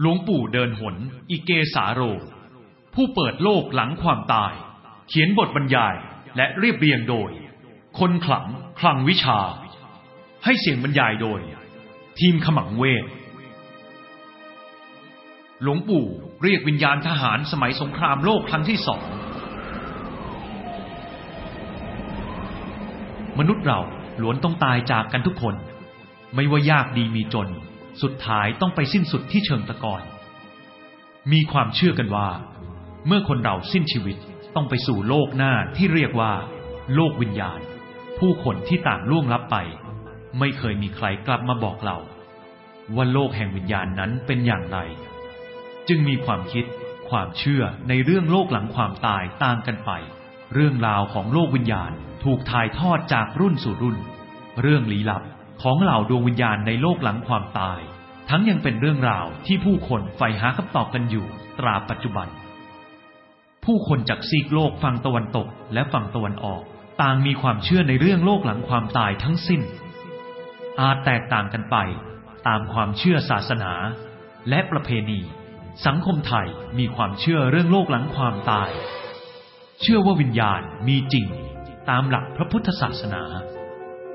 หลวงปู่เดินหน อิเกสาโร ผู้เปิดโลกหลังความตาย เขียนบทบรรยายและเรียบเรียงโดย คนขลังคลังวิชา ให้เสียงบรรยายโดย ทีมขมังเวทหลวงปู่เรียกวิญญาณทหารสมัยสงครามโลกครั้งที่สอง มนุษย์เราล้วนต้องตายจากกันทุกคน ไม่ว่ายากดีมีจน สุดท้ายต้องไปสิ้นสุดที่เชิงตะกอน มีความเชื่อกันว่า เมื่อคนเราสิ้นชีวิตต้องไปสู่โลกหน้าที่เรียกว่า โลกวิญญาณ ผู้คนที่ต่างล่วงลับไป ไม่เคยมีใครกลับมาบอกเรา ว่าโลกแห่งวิญญาณนั้นเป็นอย่างไร จึงมีความคิด ความเชื่อในเรื่องโลกหลังความตายต่างกันไป เรื่องราวของโลกวิญญาณถูกถ่ายทอดจากรุ่นสู่รุ่น เรื่องลี้ลับของเหล่าดวงวิญญาณในโลกหลังความตาย ทั้งยังเป็นเรื่องราวที่ผู้คนใฝ่หาคำตอบกันอยู่ตราปัจจุบัน ผู้คนจากซีกโลกฝั่งตะวันตกและฝั่งตะวันออก ต่างมีความเชื่อในเรื่องโลกหลังความตายทั้งสิ้น อาจแตกต่างกันไปตามความเชื่อศาสนา และประเพณี สังคมไทยมีความเชื่อเรื่องโลกหลังความตาย เชื่อว่าวิญญาณมีจริง ตามหลักพระพุทธศาสนา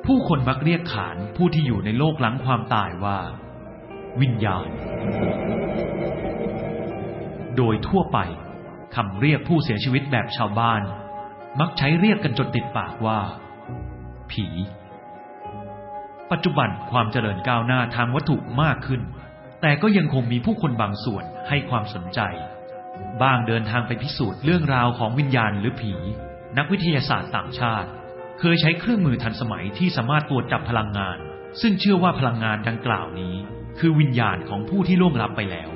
ผู้คนมักเรียกขานผู้ที่อยู่ในโลกหลังความตายว่า วิญญาณ โดยทั่วไปคำเรียกผู้เสียชีวิตแบบชาวบ้าน มักใช้เรียกกันจนติดปากว่า ผี ปัจจุบันความเจริญก้าวหน้าทางวัตถุมากขึ้น แต่ก็ยังคงมีผู้คนบางส่วนให้ความสนใจ บ้างเดินทางไปพิสูจน์เรื่องราวของวิญญาณหรือผี นักวิทยาศาสตร์ต่างชาติ เคยใช้เครื่องมือทันสมัยที่สามารถตรวจจับพลังงาน ซึ่งเชื่อว่าพลังงานดังกล่าวนี้ คือวิญญาณของผู้ที่ล่วงลับไปแล้ว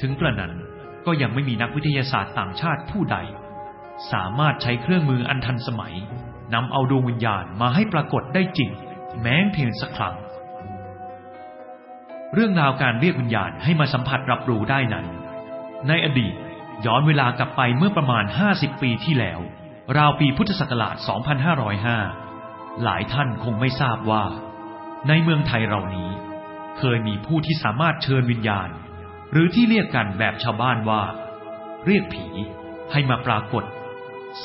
ถึงกระนั้นก็ยังไม่มีนักวิทยาศาสตร์ต่างชาติผู้ใด สามารถใช้เครื่องมืออันทันสมัยนำเอาดวงวิญญาณมาให้ปรากฏได้จริง แม้เพียงสักครั้ง เรื่องราวการเรียกวิญญาณให้มาสัมผัสรับรู้ได้นั้น ในอดีตย้อนเวลากลับไปเมื่อประมาณ 50 ปีที่แล้ว ราวปีพุทธศักราช 2505 หลายท่านคงไม่ทราบว่า ในเมืองไทยเรานี้ เคยมีผู้ที่สามารถเชิญวิญญาณ หรือที่เรียกกันแบบชาวบ้านว่า เรียกผีให้มาปรากฏ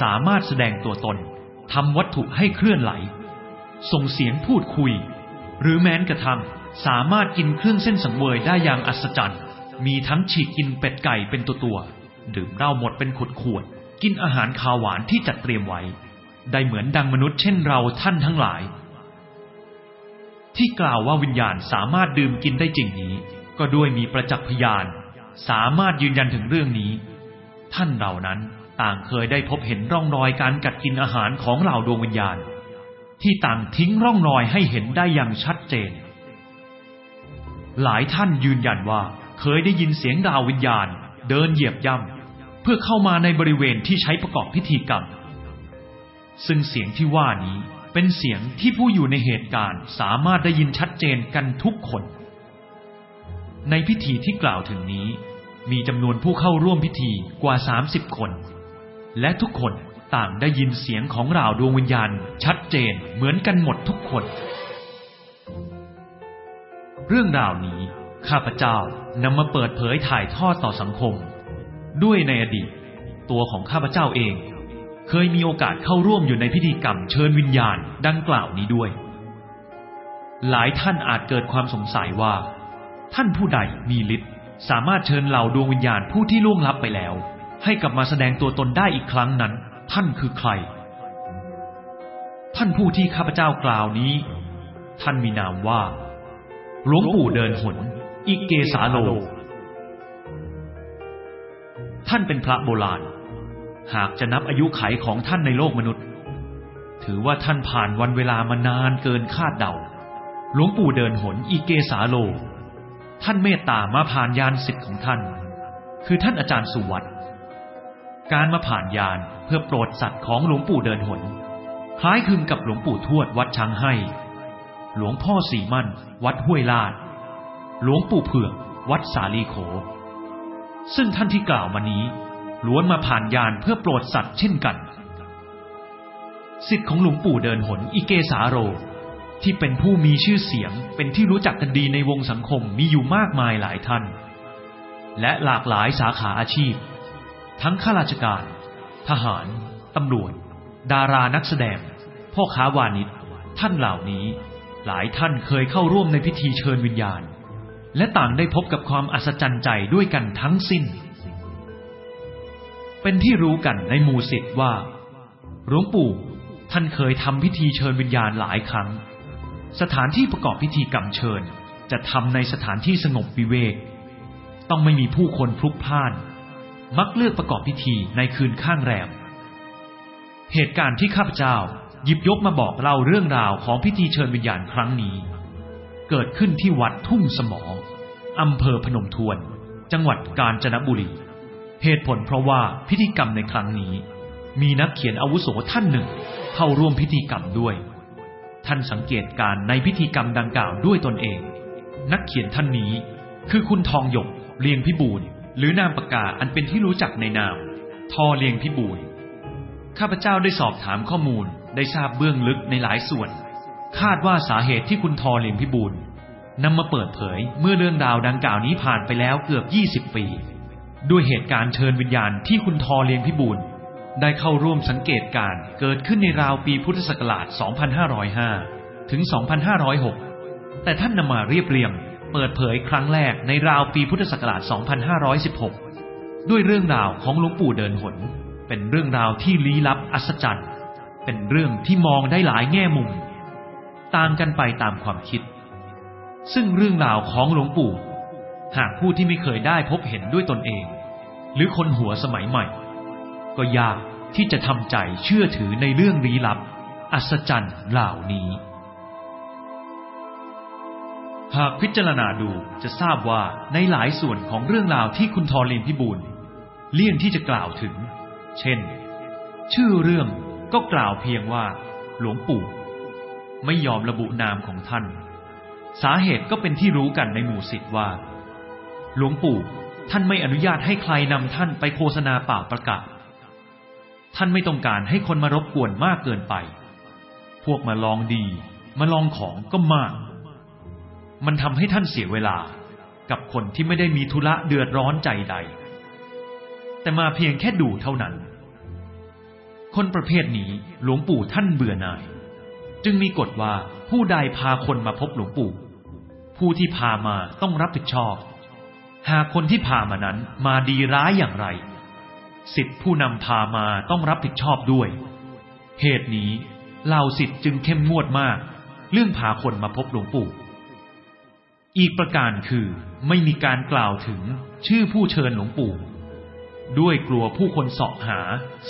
สามารถแสดงตัวตนทำวัตถุให้เคลื่อนไหล ส่งเสียงพูดคุย หรือแม้นกระทั่งสามารถกินเครื่องเส้นสังเวยได้อย่างอัศจรรย์ มีทั้งฉีกกินเป็ดไก่เป็นตัวตัวๆดื่มเหล้าหมดเป็นขวดขวดๆกินอาหารคาวหวานที่จัดเตรียมไว้ ได้เหมือนดังมนุษย์เช่นเราท่านทั้งหลาย ที่กล่าวว่าวิญญาณสามารถดื่มกินได้จริงนี้ ก็ด้วยมีประจักษ์พยาน สามารถยืนยันถึงเรื่องนี้ ท่านเหล่านั้นต่างเคยได้พบเห็นร่องรอยการกัดกินอาหารของเหล่าดวงวิญญาณ ที่ต่างทิ้งร่องรอยให้เห็นได้อย่างชัดเจน หลายท่านยืนยันว่าเคยได้ยินเสียงดาววิญญาณ เดินเหยียบย่ำเพื่อเข้ามาในบริเวณที่ใช้ประกอบพิธีกรรม ซึ่งเสียงที่ว่านี้ เป็นเสียงที่ผู้อยู่ในเหตุการณ์สามารถได้ยินชัดเจนกันทุกคน ในพิธีที่กล่าวถึงนี้ มีจำนวนผู้เข้าร่วมพิธีกว่า 30 คน และทุกคนต่างได้ยินเสียงของเหล่าดวงวิญญาณ ชัดเจนเหมือนกันหมดทุกคน เรื่องราวนี้ข้าพเจ้านำมาเปิดเผยถ่ายทอดต่อสังคม ด้วยในอดีต ตัวของข้าพเจ้าเอง เคยมีโอกาสเข้าร่วมอยู่ในพิธีกรรมเชิญวิญญาณดังกล่าวนี้ด้วย หลายท่านอาจเกิดความสงสัยว่า ท่านผู้ใดมีฤทธิ์สามารถเชิญเหล่าดวงวิญญาณผู้ที่ล่วงลับไปแล้ว ให้กลับมาแสดงตัวตนได้อีกครั้งนั้น ท่านคือใคร ท่านผู้ที่ข้าพเจ้ากล่าวนี้ ท่านมีนามว่าหลวงปู่เดินหนอิเกสาโล ท่านเป็นพระโบราณ หากจะนับอายุไขของท่านในโลกมนุษย์ ถือว่าท่านผ่านวันเวลามานานเกินคาดเดา หลวงปู่เดินหนอิเกสาโล ท่านเมตตามาผ่านยานสิทธิ์ของท่าน คือท่านอาจารย์สุวัตการมาผ่านยานเพื่อโปรดสัตว์ของหลวงปู่เดินหน คล้ายคลึงกับหลวงปู่ทวดวัดช้างให้ หลวงพ่อสีมั่น วัดห้วยลาด หลวงปู่เผือกวัดสาลีโข ซึ่งท่านที่กล่าวมานี้ ล้วนมาผ่านยานเพื่อโปรดสัตว์เช่นกันสิทธิ์ของหลวงปู่เดินหนอิเกสาโร ที่เป็นผู้มีชื่อเสียงเป็นที่รู้จักกันดีในวงสังคมมีอยู่มากมายหลายท่าน และหลากหลายสาขาอาชีพ ทั้งข้าราชการ ทหารตำรวจ ดารานักแสดง พ่อค้าวานิชท่านเหล่านี้ หลายท่านเคยเข้าร่วมในพิธีเชิญวิญญาณ และต่างได้พบกับความอัศจรรย์ใจด้วยกันทั้งสิ้น เป็นที่รู้กันในหมู่ศิษย์ว่าหลวงปู่ท่านเคยทำพิธีเชิญวิญญาณหลายครั้ง สถานที่ประกอบพิธีกรรมเชิญจะทำในสถานที่สงบวิเวก ต้องไม่มีผู้คนพลุกพล่าน มักเลือกประกอบพิธีในคืนข้างแรม เหตุการณ์ที่ข้าพเจ้าหยิบยกมาบอกเล่าเรื่องราวของพิธีเชิญวิญญาณครั้งนี้ เกิดขึ้นที่วัดทุ่งสมออำเภอพนมทวน จังหวัดกาญจนบุรี เหตุผลเพราะว่าพิธีกรรมในครั้งนี้ มีนักเขียนอาวุโสท่านหนึ่งเข้าร่วมพิธีกรรมด้วย ท่านสังเกตการในพิธีกรรมดังกล่าวด้วยตนเอง นักเขียนท่านนี้ คือคุณทองหยกเลียงพิบูลหรือนามปากกาอันเป็นที่รู้จักในนามทอเลียงพิบูลข้าพเจ้าได้สอบถามข้อมูลได้ทราบเบื้องลึกในหลายส่วน คาดว่าสาเหตุที่คุณทอเลียงพิบูลนำมาเปิดเผยเมื่อเรื่องราวดังกล่าวนี้ผ่านไปแล้วเกือบ 20 ปี ด้วยเหตุการณ์เชิญวิญญาณที่คุณทอเลียงพิบูลได้เข้าร่วมสังเกตการเกิดขึ้นในราวปีพุทธศักราช 2505 ถึง 2506 แต่ท่านนำมาเรียบเรียง เปิดเผยครั้งแรกในราวปีพุทธศักราช 2516 ด้วยเรื่องราวของหลวงปู่เดินหน เป็นเรื่องราวที่ลี้ลับอัศจรรย์ เป็นเรื่องที่มองได้หลายแง่มุม ต่างกันไปตามความคิด ซึ่งเรื่องราวของหลวงปู่ หากผู้ที่ไม่เคยได้พบเห็นด้วยตนเอง หรือคนหัวสมัยใหม่ ก็ยากที่จะทำใจเชื่อถือในเรื่องลี้ลับ อัศจรรย์เหล่านี้ หากพิจารณาดูจะทราบว่าในหลายส่วนของเรื่องราวที่คุณทอลียนพิบูลเลี่ยงที่จะกล่าวถึง เช่น ชื่อเรื่องก็กล่าวเพียงว่า หลวงปู่ ไม่ยอมระบุนามของท่าน สาเหตุก็เป็นที่รู้กันในหมู่ศิษย์ว่า หลวงปู่ ท่านไม่อนุญาตให้ใครนำท่านไปโฆษณาเปล่าประกาศ ท่านไม่ต้องการให้คนมารบกวนมากเกินไป พวกมาลองดี มาลองของก็มาก มันทำให้ท่านเสียเวลากับคนที่ไม่ได้มีธุระเดือดร้อนใจใด แต่มาเพียงแค่ดูเท่านั้น คนประเภทนี้หลวงปู่ท่านเบื่อหน่าย จึงมีกฎว่าผู้ใดพาคนมาพบหลวงปู่ ผู้ที่พามาต้องรับผิดชอบ หากคนที่พามานั้นมาดีร้ายอย่างไร สิทธิผู้นำพามาต้องรับผิดชอบด้วย เหตุนี้เหล่าสิทธิ์จึงเข้มงวดมาก เรื่องพาคนมาพบหลวงปู่ อีกประการคือไม่มีการกล่าวถึงชื่อผู้เชิญหลวงปู่ ด้วยกลัวผู้คนเสาะหา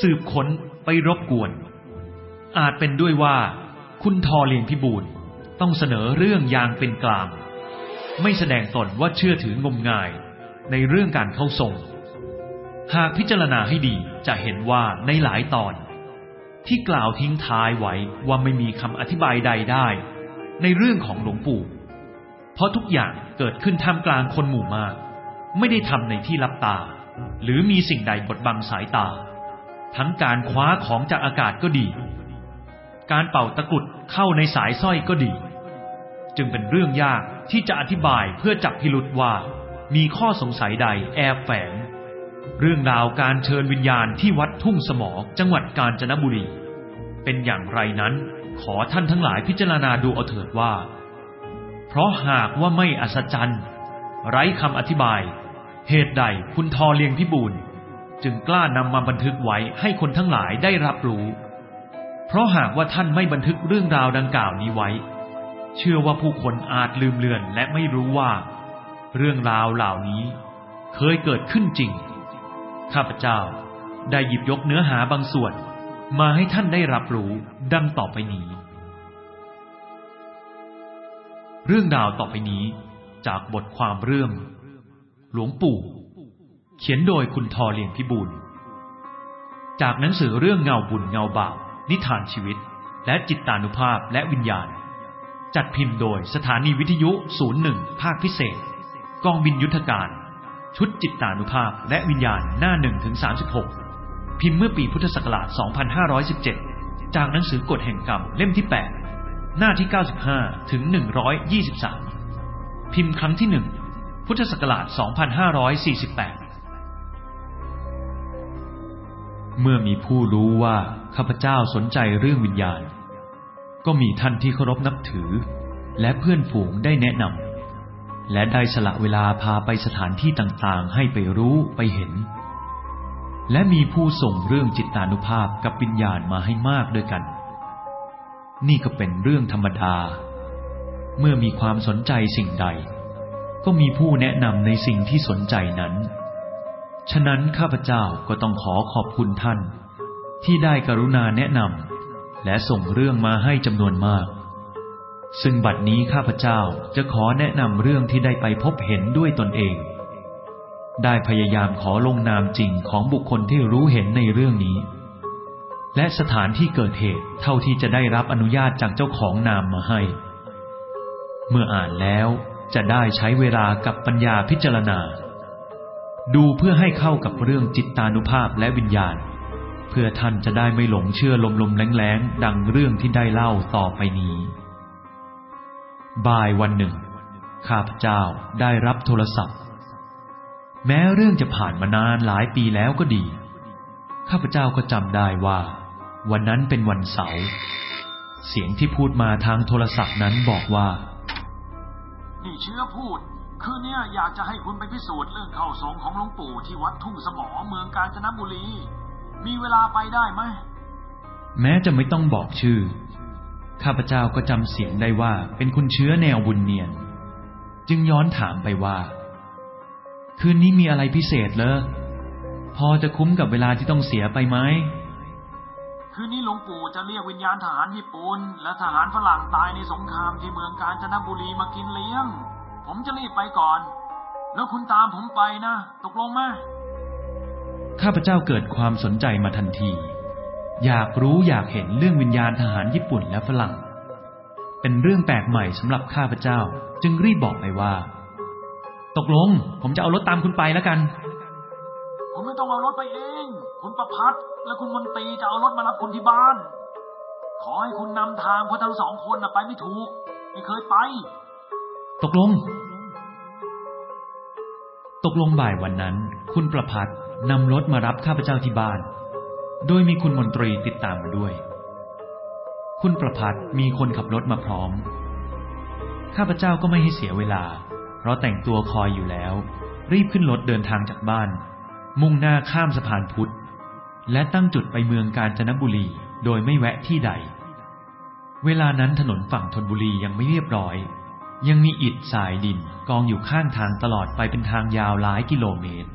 สืบค้นไปรบกวน อาจเป็นด้วยว่า คุณทอเลียงพิบูลต้องเสนอเรื่องอย่างเป็นกลาง ไม่แสดงตนว่าเชื่อถืองมงายในเรื่องการเข้าทรง หากพิจารณาให้ดีจะเห็นว่าในหลายตอน ที่กล่าวทิ้งท้ายไว้ว่าไม่มีคำอธิบายใดได้ ในเรื่องของหลวงปู่ เพราะทุกอย่างเกิดขึ้นท่ามกลางคนหมู่มาก ไม่ได้ทำในที่ลับตา หรือมีสิ่งใดบดบังสายตา ทั้งการคว้าของจากอากาศก็ดี การเป่าตะกรุดเข้าในสายสร้อยก็ดี จึงเป็นเรื่องยากที่จะอธิบายเพื่อจับพิรุษว่า มีข้อสงสัยใดแอบแฝง เรื่องราวการเชิญวิญญาณที่วัดทุ่งสมอจังหวัดกาญจนบุรี เป็นอย่างไรนั้น ขอท่านทั้งหลายพิจารณาดูเอาเถิดว่า เพราะหากว่าไม่อัศจรรย์ไร้คำอธิบาย เหตุใดคุณทอเลียงพิบูลจึงกล้านำมาบันทึกไว้ให้คนทั้งหลายได้รับรู้ เพราะหากว่าท่านไม่บันทึกเรื่องราวดังกล่าวนี้ไว้ เชื่อว่าผู้คนอาจลืมเลือนและไม่รู้ว่า เรื่องราวเหล่านี้เคยเกิดขึ้นจริง ข้าพเจ้าได้หยิบยกเนื้อหาบางส่วน มาให้ท่านได้รับรู้ดังต่อไปนี้ เรื่องราวต่อไปนี้จากบทความเรื่อง หลวงปู่ เขียนโดยคุณทอเลียงพิบูลจากหนังสือเรื่องเงาบุญเงาบาปนิทานชีวิต และจิตตานุภาพและวิญญาณ จัดพิมพ์โดยสถานีวิทยุ 01 ภาคพิเศษ กองบินยุทธการ ชุดจิตตานุภาพและวิญญาณหน้า1ถึง36 พิมพ์เมื่อปีพุทธศักราช 2517 จากหนังสือกฎแห่งกรรมเล่มที่ 8 หน้าที่ 95 ถึง 123 พิมพ์ครั้งที่ 1 พุทธศักราช 2548 เมื่อมีผู้รู้ว่าข้าพเจ้าสนใจเรื่องวิญญาณ ก็มีท่านที่เคารพนับถือ และเพื่อนฝูงได้แนะนำและได้สละเวลาพาไปสถานที่ต่างๆ ให้ไปรู้ไปเห็น และมีผู้ส่งเรื่องจิตตานุภาพกับวิญญาณมาให้มากด้วยกัน นี่ก็เป็นเรื่องธรรมดา เมื่อมีความสนใจสิ่งใด ก็มีผู้แนะนำในสิ่งที่สนใจนั้น ฉะนั้นข้าพเจ้าก็ต้องขอขอบคุณท่าน ที่ได้กรุณาแนะนำ และส่งเรื่องมาให้จำนวนมาก ซึ่งบัดนี้ข้าพเจ้าจะขอแนะนำเรื่องที่ได้ไปพบเห็นด้วยตนเอง ได้พยายามขอลงนามจริงของบุคคลที่รู้เห็นในเรื่องนี้ และสถานที่เกิดเหตุเท่าที่จะได้รับอนุญาตจากเจ้าของนามมาให้ เมื่ออ่านแล้วจะได้ใช้เวลากับปัญญาพิจารณา ดูเพื่อให้เข้ากับเรื่องจิตตานุภาพและวิญญาณ เพื่อท่านจะได้ไม่หลงเชื่อลมๆแรงๆดังเรื่องที่ได้เล่าต่อไปนี้ บ่ายวันหนึ่ง ข้าพเจ้าได้รับโทรศัพท์ แม้เรื่องจะผ่านมานานหลายปีแล้วก็ดี ข้าพเจ้าก็จำได้ว่า วันนั้นเป็นวันเสาร์เสียงที่พูดมาทางโทรศัพท์นั้นบอกว่านี่เชื้อพูด คือเนี่ยอยากจะให้คุณไปพิสูจน์เรื่องเข้าทรงของหลวงปู่ที่วัดทุ่งสมอเมืองกาญจนบุรี มีเวลาไปได้ไหม แม้จะไม่ต้องบอกชื่อ ข้าพเจ้าก็จำเสียงได้ว่าเป็นคุณเชื้อแนวบุญเนียน จึงย้อนถามไปว่า คืนนี้มีอะไรพิเศษเลอพอจะคุ้มกับเวลาที่ต้องเสียไปไหมคืนนี้หลวงปู่จะเรียกวิญญาณทหารญี่ปุ่นและทหารฝรั่งตายในสงครามที่เมืองกาญจนบุรีมากินเลี้ยง ผมจะรีบไปก่อน แล้วคุณตามผมไปนะ ตกลงไหม ข้าพเจ้าเกิดความสนใจมาทันที อยากรู้อยากเห็นเรื่องวิญญาณทหารญี่ปุ่นและฝรั่ง เป็นเรื่องแปลกใหม่สำหรับข้าพเจ้าจึงรีบบอกไปว่า ตกลง ผมจะเอารถตามคุณไปแล้วกันคุณไม่ต้องเอารถไปเอง คุณประพัดและคุณมนตรีจะเอารถมารับคุณที่บ้าน ขอให้คุณนำทางเพราะทั้งสองคนน่ะไปไม่ถูก ไม่เคยไป ตกลง ตกลงบ่ายวันนั้น คุณประพัด นำรถมารับข้าพเจ้าที่บ้าน โดยมีคุณมนตรีติดตามมาด้วย คุณประพัดมีคนขับรถมาพร้อม ข้าพเจ้าก็ไม่ให้เสียเวลา เพราะแต่งตัวคอยอยู่แล้ว รีบขึ้นรถเดินทางจากบ้าน มุ่งหน้าข้ามสะพานพุทธ และตั้งจุดไปเมืองกาญจนบุรีโดยไม่แวะที่ใด เวลานั้นถนนฝั่งธนบุรียังไม่เรียบร้อย ยังมีอิฐทรายดินกองอยู่ข้างทางตลอดไปเป็นทางยาวหลายกิโลเมตร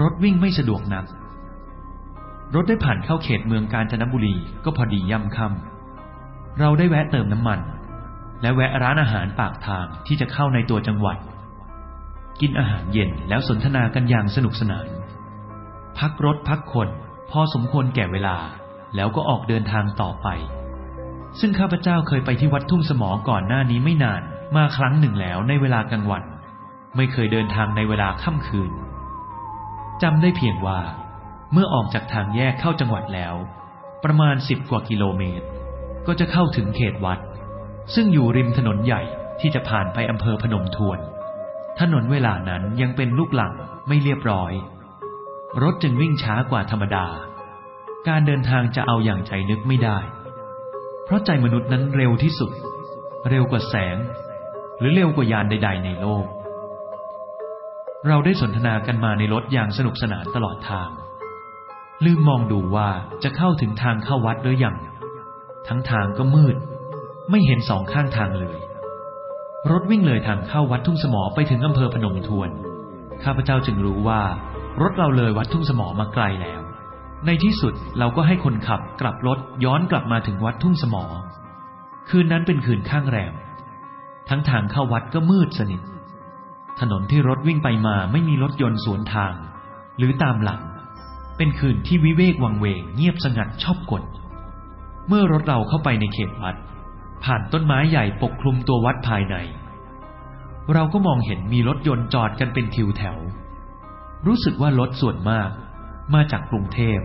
รถวิ่งไม่สะดวกนัก รถได้ผ่านเข้าเขตเมืองกาญจนบุรีก็พอดีย่ำค่ำเราได้แวะเติมน้ำมัน และแวะร้านอาหารปากทางที่จะเข้าในตัวจังหวัด กินอาหารเย็นแล้วสนทนากันอย่างสนุกสนาน พักรถพักคนพอสมควรแก่เวลาแล้วก็ออกเดินทางต่อไป ซึ่งข้าพเจ้าเคยไปที่วัดทุ่งสมอก่อนหน้านี้ไม่นานมาครั้งหนึ่งแล้วในเวลากลางวัน ไม่เคยเดินทางในเวลาค่ำคืน จำได้เพียงว่า เมื่อออกจากทางแยกเข้าจังหวัดแล้ว ประมาณสิบกว่ากิโลเมตร ก็จะเข้าถึงเขตวัด ซึ่งอยู่ริมถนนใหญ่ที่จะผ่านไปอำเภอพนมทวน ถนนเวลานั้นยังเป็นลูกหลังไม่เรียบร้อย รถจึงวิ่งช้ากว่าธรรมดา การเดินทางจะเอาอย่างใจนึกไม่ได้ เพราะใจมนุษย์นั้นเร็วที่สุด เร็วกว่าแสง หรือเร็วกว่ายานใด ๆ ในโลก เราได้สนทนากันมาในรถอย่างสนุกสนานตลอดทาง ลืมมองดูว่าจะเข้าถึงทางเข้าวัดหรือยังทั้งทางก็มืด ไม่เห็นสองข้างทางเลย รถวิ่งเลยทางเข้าวัดทุ่งสมอไปถึงอำเภอพนมทวน ข้าพเจ้าจึงรู้ว่ารถเราเลยวัดทุ่งสมอมาไกลแล้ว ในที่สุดเราก็ให้คนขับกลับรถย้อนกลับมาถึงวัดทุ่งสมอ คืนนั้นเป็นคืนข้างแรม ทั้งทางเข้าวัดก็มืดสนิท ถนนที่รถวิ่งไปมาไม่มีรถยนต์สวนทาง หรือตามหลัง เป็นคืนที่วิเวกวังเวงเงียบสงัดชอบกลเมื่อรถเราเข้าไปในเขตวัด ผ่านต้นไม้ใหญ่ปกคลุมตัววัดภายใน เราก็มองเห็นมีรถยนต์จอดกันเป็นทิวแถว รู้สึกว่ารถส่วนมาก มาจากกรุงเทพ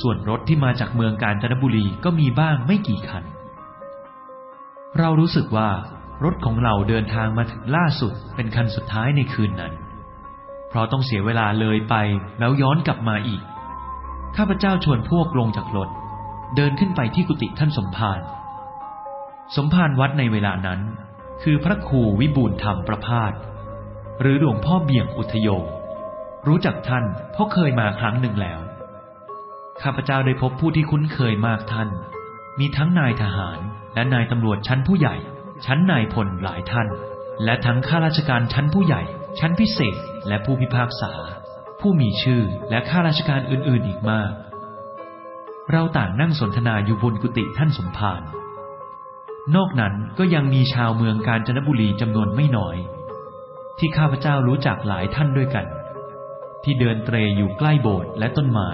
ส่วนรถที่มาจากเมืองกาญจนบุรีก็มีบ้างไม่กี่คัน เรารู้สึกว่า รถของเราเดินทางมาถึงล่าสุดเป็นคันสุดท้ายในคืนนั้น เพราะต้องเสียเวลาเลยไปแล้วย้อนกลับมาอีก ข้าพเจ้าชวนพวกลงจากรถ เดินขึ้นไปที่กุฏิท่านสมภารสมภารวัดในเวลานั้น คือพระครูวิบูลธรรมประพาสหรือหลวงพ่อเบี่ยงอุทโยรู้จักท่านเพราะเคยมาครั้งหนึ่งแล้ว ข้าพเจ้าได้พบผู้ที่คุ้นเคยมากท่าน มีทั้งนายทหารและนายตำรวจชั้นผู้ใหญ่ ชั้นนายพลหลายท่าน และทั้งข้าราชการชั้นผู้ใหญ่ ชั้นพิเศษ และผู้พิพากษา ผู้มีชื่อและข้าราชการอื่นๆอีกมาก เราต่างนั่งสนทนาอยู่บนกุฏิท่านสมภารนอกนั้นก็ยังมีชาวเมืองกาญจนบุรีจำนวนไม่น้อย ที่ข้าพเจ้ารู้จักหลายท่านด้วยกัน ที่เดินเตรอยู่ใกล้โบสถ์และต้นไม้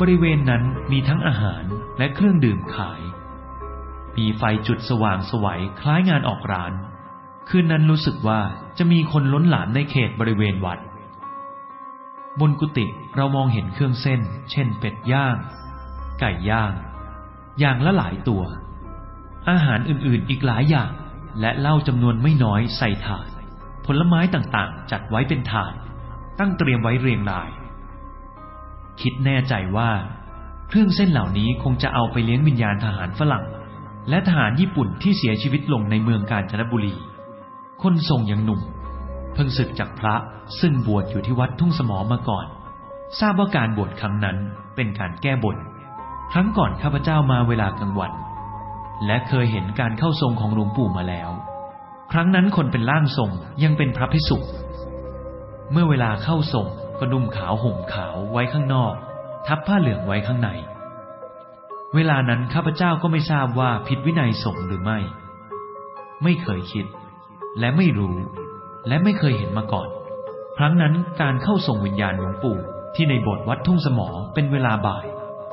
บริเวณนั้นมีทั้งอาหารและเครื่องดื่มขาย มีไฟจุดสว่างสวัยคล้ายงานออกร้าน คืนนั้นรู้สึกว่าจะมีคนล้นหลามในเขตบริเวณวัด บนกุฏิเรามองเห็นเครื่องเส้น เช่น เป็ดย่าง ไก่ย่าง อย่างละหลายตัว อาหารอื่นๆอีกหลายอย่าง และเหล้าจำนวนไม่น้อยใส่ถาด ผลไม้ต่างๆ จัดไว้เป็นถาด ตั้งเตรียมไว้เรียงราย คิดแน่ใจว่า เครื่องเส้นเหล่านี้คงจะเอาไปเลี้ยงวิญญาณทหารฝรั่ง และทหารญี่ปุ่นที่เสียชีวิตลงในเมืองกาญจนบุรี คนทรงยังหนุ่ม เพิ่งศึกจากพระซึ่งบวชอยู่ที่วัดทุ่งสมอมาก่อน ทราบว่าการบวชครั้งนั้นเป็นการแก้บน ครั้งก่อนข้าพเจ้ามาเวลากลางวัน และเคยเห็นการเข้าทรงของหลวงปู่มาแล้ว ครั้งนั้นคนเป็นร่างทรงยังเป็นพระพิสุเมื่อเวลาเข้าทรงก็นุ่มขาวห่มขาวไว้ข้างนอก ทับผ้าเหลืองไว้ข้างใน เวลานั้นข้าพเจ้าก็ไม่ทราบว่าผิดวินัยสงฆ์หรือไม่ ไม่เคยคิด และไม่รู้ และไม่เคยเห็นมาก่อน ครั้งนั้นการเข้าส่งวิญญาณหลวงปู่ ที่ในโบสถ์วัดทุ่งสมอเป็นเวลาบ่าย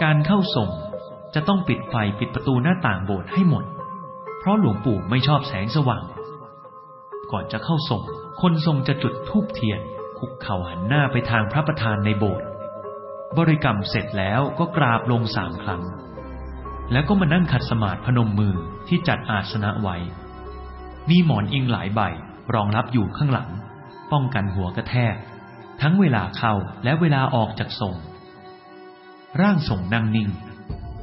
การเข้าส่งจะต้องปิดไฟปิดประตูหน้าต่างโบสถ์ให้หมด เพราะหลวงปู่ไม่ชอบแสงสว่าง ก่อนจะเข้าส่ง คนทรงจะจุดธูปเทียน คุกเข่าหันหน้าไปทางพระประธานในโบสถ์บริกรรมเสร็จแล้วก็กราบลงสามครั้ง แล้วก็มานั่งขัดสมาธิพนมมือที่จัดอาสนะไว้ มีหมอนอิงหลายใบรองรับอยู่ข้างหลัง ป้องกันหัวกระแทก ทั้งเวลาเข้าและเวลาออกจากทรง ร่างทรงนั่งนิ่ง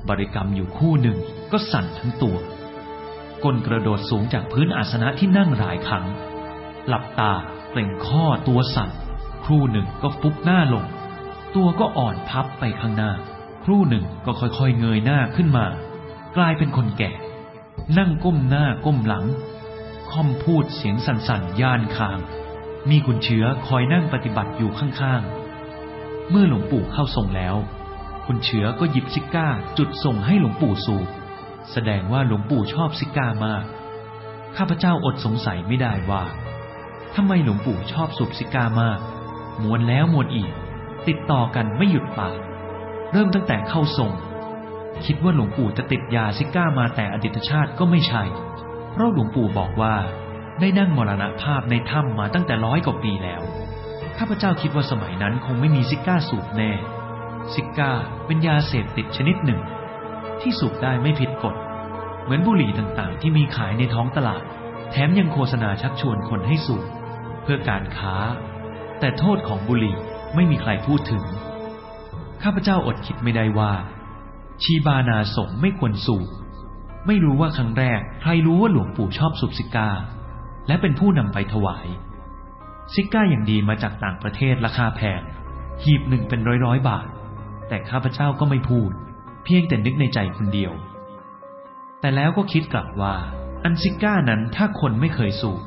บริกรรมอยู่คู่หนึ่งก็สั่นทั้งตัวก้นกระโดดสูงจากพื้นอาสนะที่นั่งหลายครั้ง หลับตาเปล่งข้อตัวสั่น ครู่หนึ่งก็ฟุบหน้าลง ตัวก็อ่อนพับไปข้างหน้า ครู่หนึ่งก็ค่อยๆเงยหน้าขึ้นมา กลายเป็นคนแก่ นั่งก้มหน้าก้มหลัง ค่อมพูดเสียงสั่นๆ ย่านคาง มีคุณเชื้อคอยนั่งปฏิบัติอยู่ข้างๆ เมื่อหลวงปู่เข้าทรงแล้ว คุณเชื้อก็หยิบซิก้าจุดส่งให้หลวงปู่สูบแสดงว่าหลวงปู่ชอบซิก้ามาก ข้าพเจ้าอดสงสัยไม่ได้ว่าทำไมหลวงปู่ชอบสูบซิก้ามาก มวนแล้วมวนอีก ติดต่อกันไม่หยุดปาก เริ่มตั้งแต่เข้าทรง คิดว่าหลวงปู่จะติดยาซิก้ามาแต่อดีตชาติก็ไม่ใช่ เพราะหลวงปู่บอกว่า ได้นั่งมรณภาพในถ้ำมาตั้งแต่ร้อยกว่าปีแล้ว ข้าพเจ้าคิดว่าสมัยนั้นคงไม่มีซิก้าสูบแน่ ซิก้าเป็นยาเสพติดชนิดหนึ่ง ที่สูบได้ไม่ผิดกฎ เหมือนบุหรี่ต่างๆ ที่มีขายในท้องตลาด แถมยังโฆษณาชักชวนคนให้สูบเพื่อการค้า แต่โทษของบุหรี่ไม่มีใครพูดถึง ข้าพเจ้าอดคิดไม่ได้ว่า ชีบานาสงไม่ควรสูบ ไม่รู้ว่าครั้งแรกใครรู้ว่าหลวงปู่ชอบสูบซิก้า และเป็นผู้นำไปถวาย ซิก้าอย่างดีมาจากต่างประเทศราคาแพง หีบหนึ่งเป็นร้อยร้อยบาท แต่ข้าพเจ้าก็ไม่พูด เพียงแต่นึกในใจคนเดียว แต่แล้วก็คิดกลับว่าอันซิก้านั้นถ้าคนไม่เคยสูบ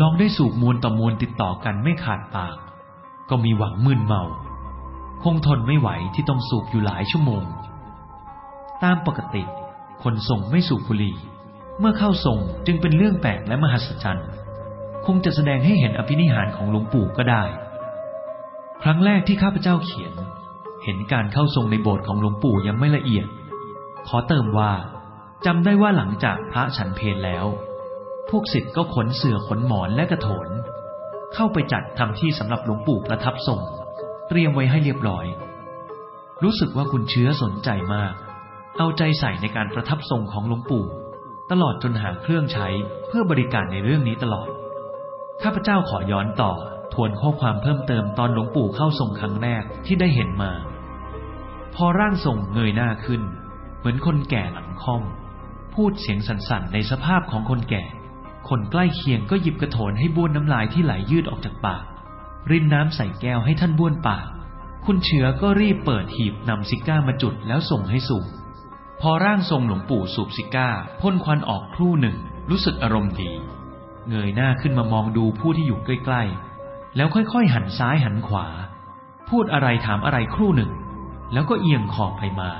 ลองได้สูบมวลต่อมวลติดต่อกันไม่ขาดปาก ก็มีหวังมึนเมา คงทนไม่ไหวที่ต้องสูบอยู่หลายชั่วโมง ตามปกติ คนส่งไม่สูบบุหรี่ เมื่อเข้าส่งจึงเป็นเรื่องแปลกและมหัศจรรย์ คงจะแสดงให้เห็นอภินิหารของหลวงปู่ก็ได้ ครั้งแรกที่ข้าพเจ้าเขียน เห็นการเข้าทรงในโบสถ์ของหลวงปู่ยังไม่ละเอียด ขอเติมว่าจำได้ว่าหลังจากพระฉันเพลแล้ว พวกศิษย์ก็ขนเสือขนหมอนและกระโถน เข้าไปจัดทำที่สำหรับหลวงปู่ประทับทรง เตรียมไว้ให้เรียบร้อย รู้สึกว่าคุณเชื้อสนใจมาก เอาใจใส่ในการประทับทรงของหลวงปู่ ตลอดจนหาเครื่องใช้เพื่อบริการในเรื่องนี้ตลอด ข้าพเจ้าขอย้อนต่อ ทวนข้อความเพิ่มเติมตอนหลวงปู่เข้าทรงครั้งแรกที่ได้เห็นมา พอร่างทรงเงยหน้าขึ้น เหมือนคนแก่หลังค่อม พูดเสียงสั่นๆในสภาพของคนแก่ คนใกล้เคียงก็หยิบกระโถนให้บ้วนน้ำลายที่ไหลยืดออกจากปาก รินน้ำใส่แก้วให้ท่านบ้วนปาก คุณเชื้อก็รีบเปิดหีบนำซิก้ามาจุดแล้วส่งให้สูบพอร่างทรงหลวงปู่สูบซิก้าพ่นควันออกครู่หนึ่ง รู้สึกอารมณ์ดี เงยหน้าขึ้นมามองดูผู้ที่อยู่ใกล้ๆ แล้วค่อยๆ หันซ้ายหันขวา พูดอะไรถามอะไรครู่หนึ่ง แล้วก็เอียงคอไปมา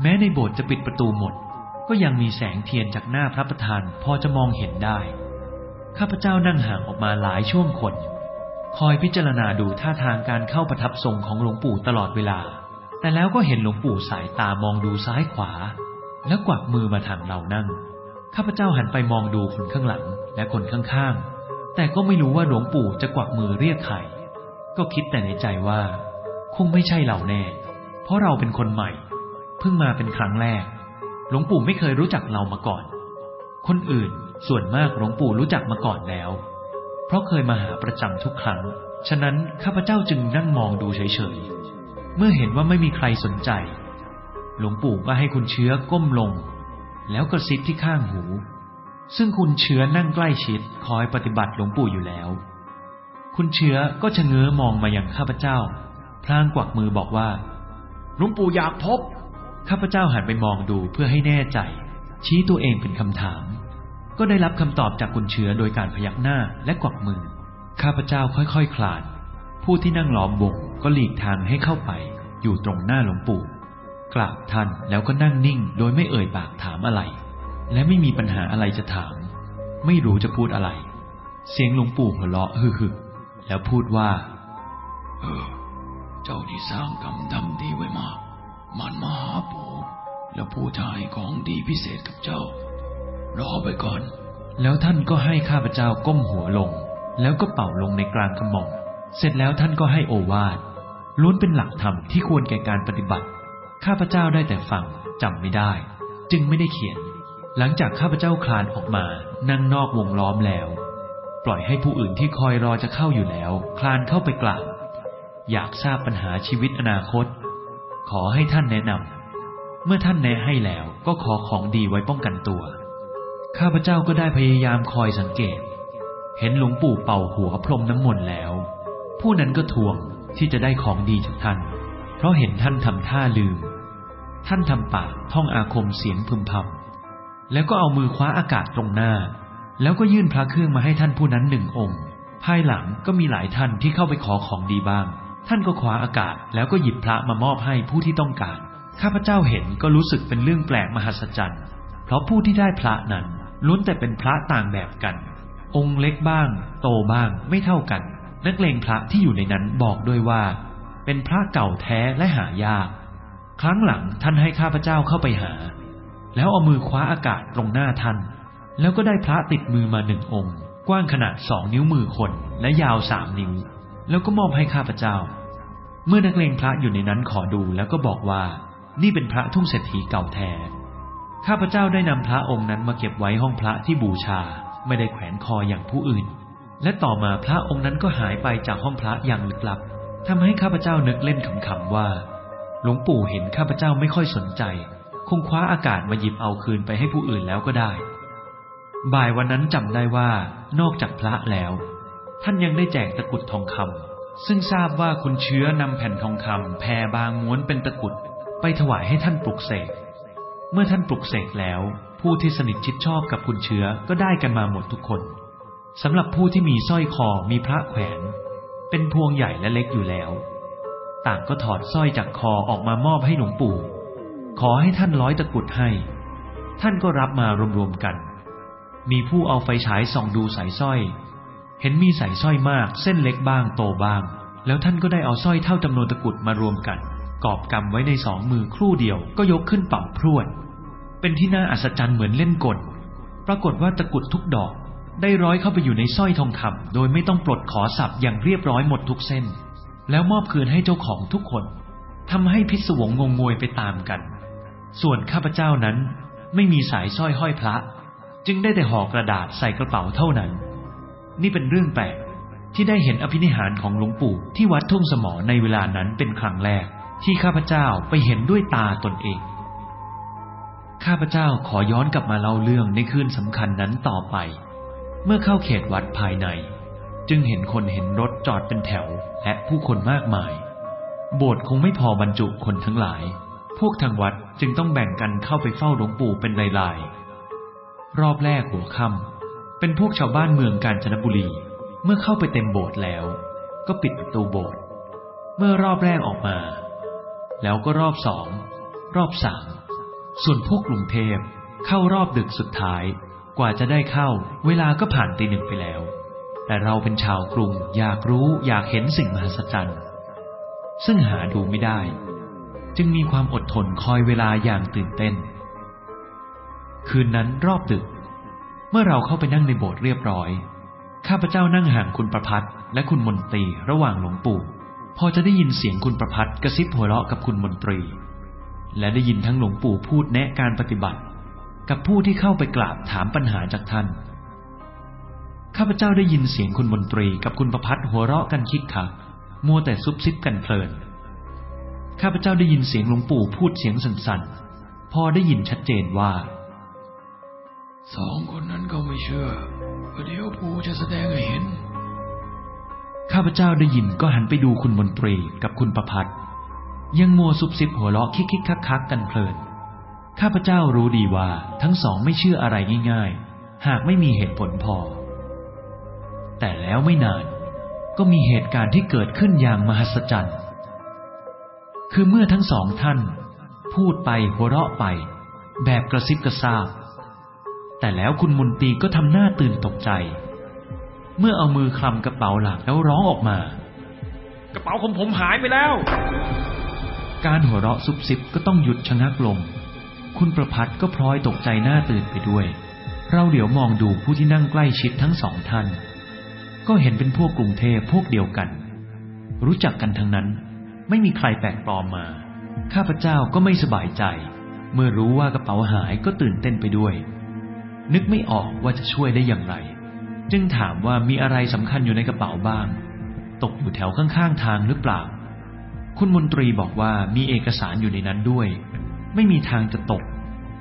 แม้ในโบสถ์จะปิดประตูหมด ก็ยังมีแสงเทียนจากหน้าพระประธานพอจะมองเห็นได้ ข้าพเจ้านั่งห่างออกมาหลายช่วงคน คอยพิจารณาดูท่าทางการเข้าประทับทรงของหลวงปู่ตลอดเวลา แต่แล้วก็เห็นหลวงปู่สายตามองดูซ้ายขวา แล้วกวักมือมาทางเรานั่ง ข้าพเจ้าหันไปมองดูคนข้างหลังและคนข้างๆ แต่ก็ไม่รู้ว่าหลวงปู่จะกวักมือเรียกใคร ก็คิดแต่ในใจว่า คงไม่ใช่เราแน่ เพราะเราเป็นคนใหม่ เพิ่งมาเป็นครั้งแรก หลวงปู่ไม่เคยรู้จักเรามาก่อน คนอื่นส่วนมากหลวงปู่รู้จักมาก่อนแล้ว เพราะเคยมาหาประจำทุกครั้ง ฉะนั้นข้าพเจ้าจึงนั่งมองดูเฉยๆ เมื่อเห็นว่าไม่มีใครสนใจ หลวงปู่ก็ให้คุณเชื้อก้มลง แล้วกระซิบที่ข้างหู ซึ่งคุณเชื้อนั่งใกล้ชิดคอยปฏิบัติหลวงปู่อยู่แล้ว คุณเชื้อก็ชะเง้อมองมาอย่างข้าพเจ้า พลางกวักมือบอกว่า หลวงปู่อยากพบ ข้าพเจ้าหันไปมองดูเพื่อให้แน่ใจ ชี้ตัวเองเป็นคำถาม ก็ได้รับคำตอบจากคุณเชื้อโดยการพยักหน้าและกวักมือ ข้าพเจ้าค่อยๆคลาน ผู้ที่นั่งล้อมวงก็หลีกทางให้เข้าไป อยู่ตรงหน้าหลวงปู่กราบท่านแล้วก็นั่งนิ่งโดยไม่เอ่ยปากถามอะไร และไม่มีปัญหาอะไรจะถาม ไม่รู้จะพูดอะไร เสียงหลวงปู่หัวเราะฮึๆแล้วพูดว่า เออ เจ้าที่สร้างกรรมทำดีไว้มาก มันมาหาปู่แล้วปู่จะให้ของดีพิเศษกับเจ้า รอไปก่อน แล้วท่านก็ให้ข้าพเจ้าก้มหัวลง แล้วก็เป่าลงในกลางกระหม่อมเสร็จแล้วท่านก็ให้โอวาทล้วนเป็นหลักธรรมที่ควรแก่การปฏิบัติ ข้าพเจ้าได้แต่ฟังจำไม่ได้ จึงไม่ได้เขียน หลังจากข้าพเจ้าคลานออกมานั่งนอกวงล้อมแล้ว ปล่อยให้ผู้อื่นที่คอยรอจะเข้าอยู่แล้ว คลานเข้าไปกล่าวอยากทราบปัญหาชีวิตอนาคต ขอให้ท่านแนะนำเมื่อท่านแนะให้แล้วก็ขอของดีไว้ป้องกันตัว ข้าพเจ้าก็ได้พยายามคอยสังเกต เห็นหลวงปู่เป่าหัวพรมน้ำมนต์แล้ว ผู้นั้นก็ทวงที่จะได้ของดีจากท่าน เพราะเห็นท่านทำท่าลืม ท่านทำปากท่องอาคมเสียงพึมพำแล้วก็เอามือคว้าอากาศตรงหน้า แล้วก็ยื่นพระเครื่องมาให้ท่านผู้นั้นหนึ่งองค์ ภายหลังก็มีหลายท่านที่เข้าไปขอของดีบ้าง ท่านก็คว้าอากาศแล้วก็หยิบพระมามอบให้ผู้ที่ต้องการ ข้าพเจ้าเห็นก็รู้สึกเป็นเรื่องแปลกมหัศจรรย์ เพราะผู้ที่ได้พระนั้น ล้วนแต่เป็นพระต่างแบบกัน องค์เล็กบ้าง โตบ้างไม่เท่ากัน นักเลงพระที่อยู่ในนั้นบอกด้วยว่า เป็นพระเก่าแท้และหายาก ครั้งหลังท่านให้ข้าพเจ้าเข้าไปหา แล้วเอามือคว้าอากาศตรงหน้าท่าน แล้วก็ได้พระติดมือมาหนึ่งองค์ กว้างขนาดสองนิ้วมือคนและยาวสามนิ้ว แล้วก็มอบให้ข้าพเจ้า เมื่อนักเลงพระอยู่ในนั้นขอดูแล้วก็บอกว่า นี่เป็นพระทุ่งเศรษฐีเก่าแท้ ข้าพเจ้าได้นำพระองค์นั้นมาเก็บไว้ห้องพระที่บูชา ไม่ได้แขวนคออย่างผู้อื่น และต่อมาพระองค์นั้นก็หายไปจากห้องพระอย่างลึกลับทำให้ข้าพเจ้านึกเล่นขำๆว่า หลวงปู่เห็นข้าพเจ้าไม่ค่อยสนใจ คงคว้าอากาศมาหยิบเอาคืนไปให้ผู้อื่นแล้วก็ได้ บ่ายวันนั้นจำได้ว่านอกจากพระแล้ว ท่านยังได้แจกตะกุดทองคำซึ่งทราบว่าคุณเชื้อนำแผ่นทองคำแพรบางม้วนเป็นตะกุด ไปถวายให้ท่านปลุกเสก เมื่อท่านปลุกเสกแล้ว ผู้ที่สนิทชิดชอบกับคุณเชื้อก็ได้กันมาหมดทุกคนสำหรับผู้ที่มีสร้อยคอมีพระแขวน เป็นพวงใหญ่และเล็กอยู่แล้ว ต่างก็ถอดสร้อยจากคอออกมามอบให้หลวงปู่ ขอให้ท่านร้อยตะกุดให้ ท่านก็รับมารวมๆกัน มีผู้เอาไฟฉายส่องดูสายสร้อย เห็นมีสายสร้อยมากเส้นเล็กบ้างโตบ้าง แล้วท่านก็ได้เอาสร้อยเท่าจำนวนตะกุดมารวมกัน กอบกำไว้ในสองมือครู่เดียวก็ยกขึ้นเป่าพรวด เป็นที่น่าอัศจรรย์เหมือนเล่นกล ปรากฏว่าตะกุดทุกดอก ได้ร้อยเข้าไปอยู่ในสร้อยทองคำโดยไม่ต้องปลดขอสับอย่างเรียบร้อยหมดทุกเส้น แล้วมอบคืนให้เจ้าของทุกคนทำให้พิศวงงงงวยไปตามกัน ส่วนข้าพเจ้านั้นไม่มีสายสร้อยห้อยพระ จึงได้แต่ห่อกระดาษใส่กระเป๋าเท่านั้น นี่เป็นเรื่องแปลกที่ได้เห็นอภินิหารของหลวงปู่ที่วัดทุ่งสมอในเวลานั้นเป็นครั้งแรก ที่ข้าพเจ้าไปเห็นด้วยตาตนเอง ข้าพเจ้าขอย้อนกลับมาเล่าเรื่องในคืนสำคัญนั้นต่อไป เมื่อเข้าเขตวัดภายใน จึงเห็นคนเห็นรถจอดเป็นแถวและผู้คนมากมาย โบสถ์คงไม่พอบรรจุคนทั้งหลาย พวกทางวัดจึงต้องแบ่งกันเข้าไปเฝ้าหลวงปู่เป็นลายๆ รอบแรกหัวค่ำเป็นพวกชาวบ้านเมืองกาญจนบุรี เมื่อเข้าไปเต็มโบสถ์แล้ว ก็ปิดประตูโบสถ์เมื่อรอบแรกออกมา แล้วก็รอบสองรอบสามส่วนพวกกรุงเทพเข้ารอบดึกสุดท้าย กว่าจะได้เข้า เวลาก็ผ่านตีหนึ่งไปแล้ว แต่เราเป็นชาวกรุงอยากรู้อยากเห็นสิ่งมหัศจรรย์ซึ่งหาดูไม่ได้ จึงมีความอดทนคอยเวลาอย่างตื่นเต้น คืนนั้นรอบดึก เมื่อเราเข้าไปนั่งในโบสถ์เรียบร้อย ข้าพเจ้านั่งห่างคุณประพัฒน์และคุณมนตรีระหว่างหลวงปู่ พอจะได้ยินเสียงคุณประพัฒกระซิบหัวเราะกับคุณมนตรี และได้ยินทั้งหลวงปู่พูดแนะการปฏิบัติ กับผู้ที่เข้าไปกราบถามปัญหาจากท่าน ข้าพเจ้าได้ยินเสียงคุณมนตรีกับคุณประพัฒหัวเราะกันคิกคักมัวแต่ซุบซิบกันเพลิน ข้าพเจ้าได้ยินเสียงหลวงปู่พูดเสียงสั่นๆ พอได้ยินชัดเจนว่า สองคนนั้นก็ไม่เชื่อเดี๋ยวปู่จะแสดงให้เห็น ข้าพเจ้าได้ยินก็หันไปดูคุณมนตรีกับคุณประพัฒน์ยังมัวซุบซิบหัวเราะคิกคิกคักคักกันเพลิน ข้าพเจ้ารู้ดีว่าทั้งสองไม่เชื่ออะไรง่ายๆ หากไม่มีเหตุผลพอ แต่แล้วไม่นานก็มีเหตุการณ์ที่เกิดขึ้นอย่างมหัศจรรย์ คือเมื่อทั้งสองท่าน พูดไปหัวเราะไป แบบกระซิบกระซาบ แต่แล้วคุณมนตรีก็ทำหน้าตื่นตกใจ เมื่อเอามือคลำกระเป๋าหลังแล้วร้องออกมา กระเป๋าของผมหายไปแล้ว การหัวเราะซุบซิบก็ต้องหยุดชะงักลง คุณประพัฒน์ก็พลอยตกใจหน้าตื่นไปด้วย เราเดี๋ยวมองดูผู้ที่นั่งใกล้ชิดทั้งสองท่าน ก็เห็นเป็นพวกกรุงเทพพวกเดียวกัน รู้จักกันทั้งนั้น ไม่มีใครแปลกปลอมมา ข้าพเจ้าก็ไม่สบายใจ เมื่อรู้ว่ากระเป๋าหายก็ตื่นเต้นไปด้วย นึกไม่ออกว่าจะช่วยได้อย่างไร จึงถามว่ามีอะไรสำคัญอยู่ในกระเป๋าบ้าง ตกอยู่แถวข้างๆทางหรือเปล่า คุณมนตรีบอกว่ามีเอกสารอยู่ในนั้นด้วย ไม่มีทางจะตก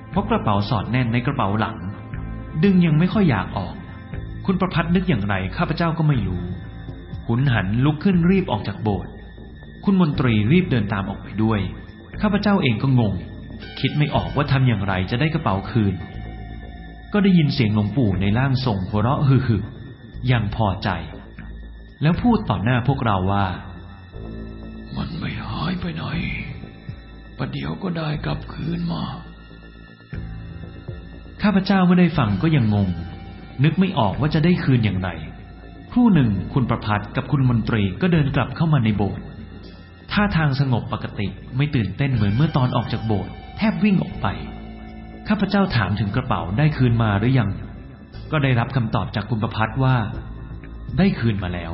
เพราะกระเป๋าสอดแน่นในกระเป๋าหลัง ดึงยังไม่ค่อยอยากออก คุณประพัฒน์นึกอย่างไรข้าพเจ้าก็ไม่รู้หุนหันลุกขึ้นรีบออกจากโบสถ์คุณมนตรีรีบเดินตามออกไปด้วย ข้าพเจ้าเองก็งง คิดไม่ออกว่าทำอย่างไรจะได้กระเป๋าคืน ก็ได้ยินเสียงหลวงปู่ในร่างทรงหัวเราะฮึฮึอย่างพอใจ แล้วพูดต่อหน้าพวกเราว่า มันไม่หายไปไหนประเดี๋ยวก็ได้กลับคืนมาข้าพเจ้าเมื่อได้ฟังก็ยังงง นึกไม่ออกว่าจะได้คืนอย่างไรครู่หนึ่งคุณประพัฒน์กับคุณมนตรีก็เดินกลับเข้ามาในโบสถ์ท่าทางสงบปกติไม่ตื่นเต้นเหมือนเมื่อตอนออกจากโบสถ์แทบวิ่งออกไป ข้าพเจ้าถามถึงกระเป๋าได้คืนมาหรือยัง ก็ได้รับคำตอบจากคุณประพัฒว่า ได้คืนมาแล้ว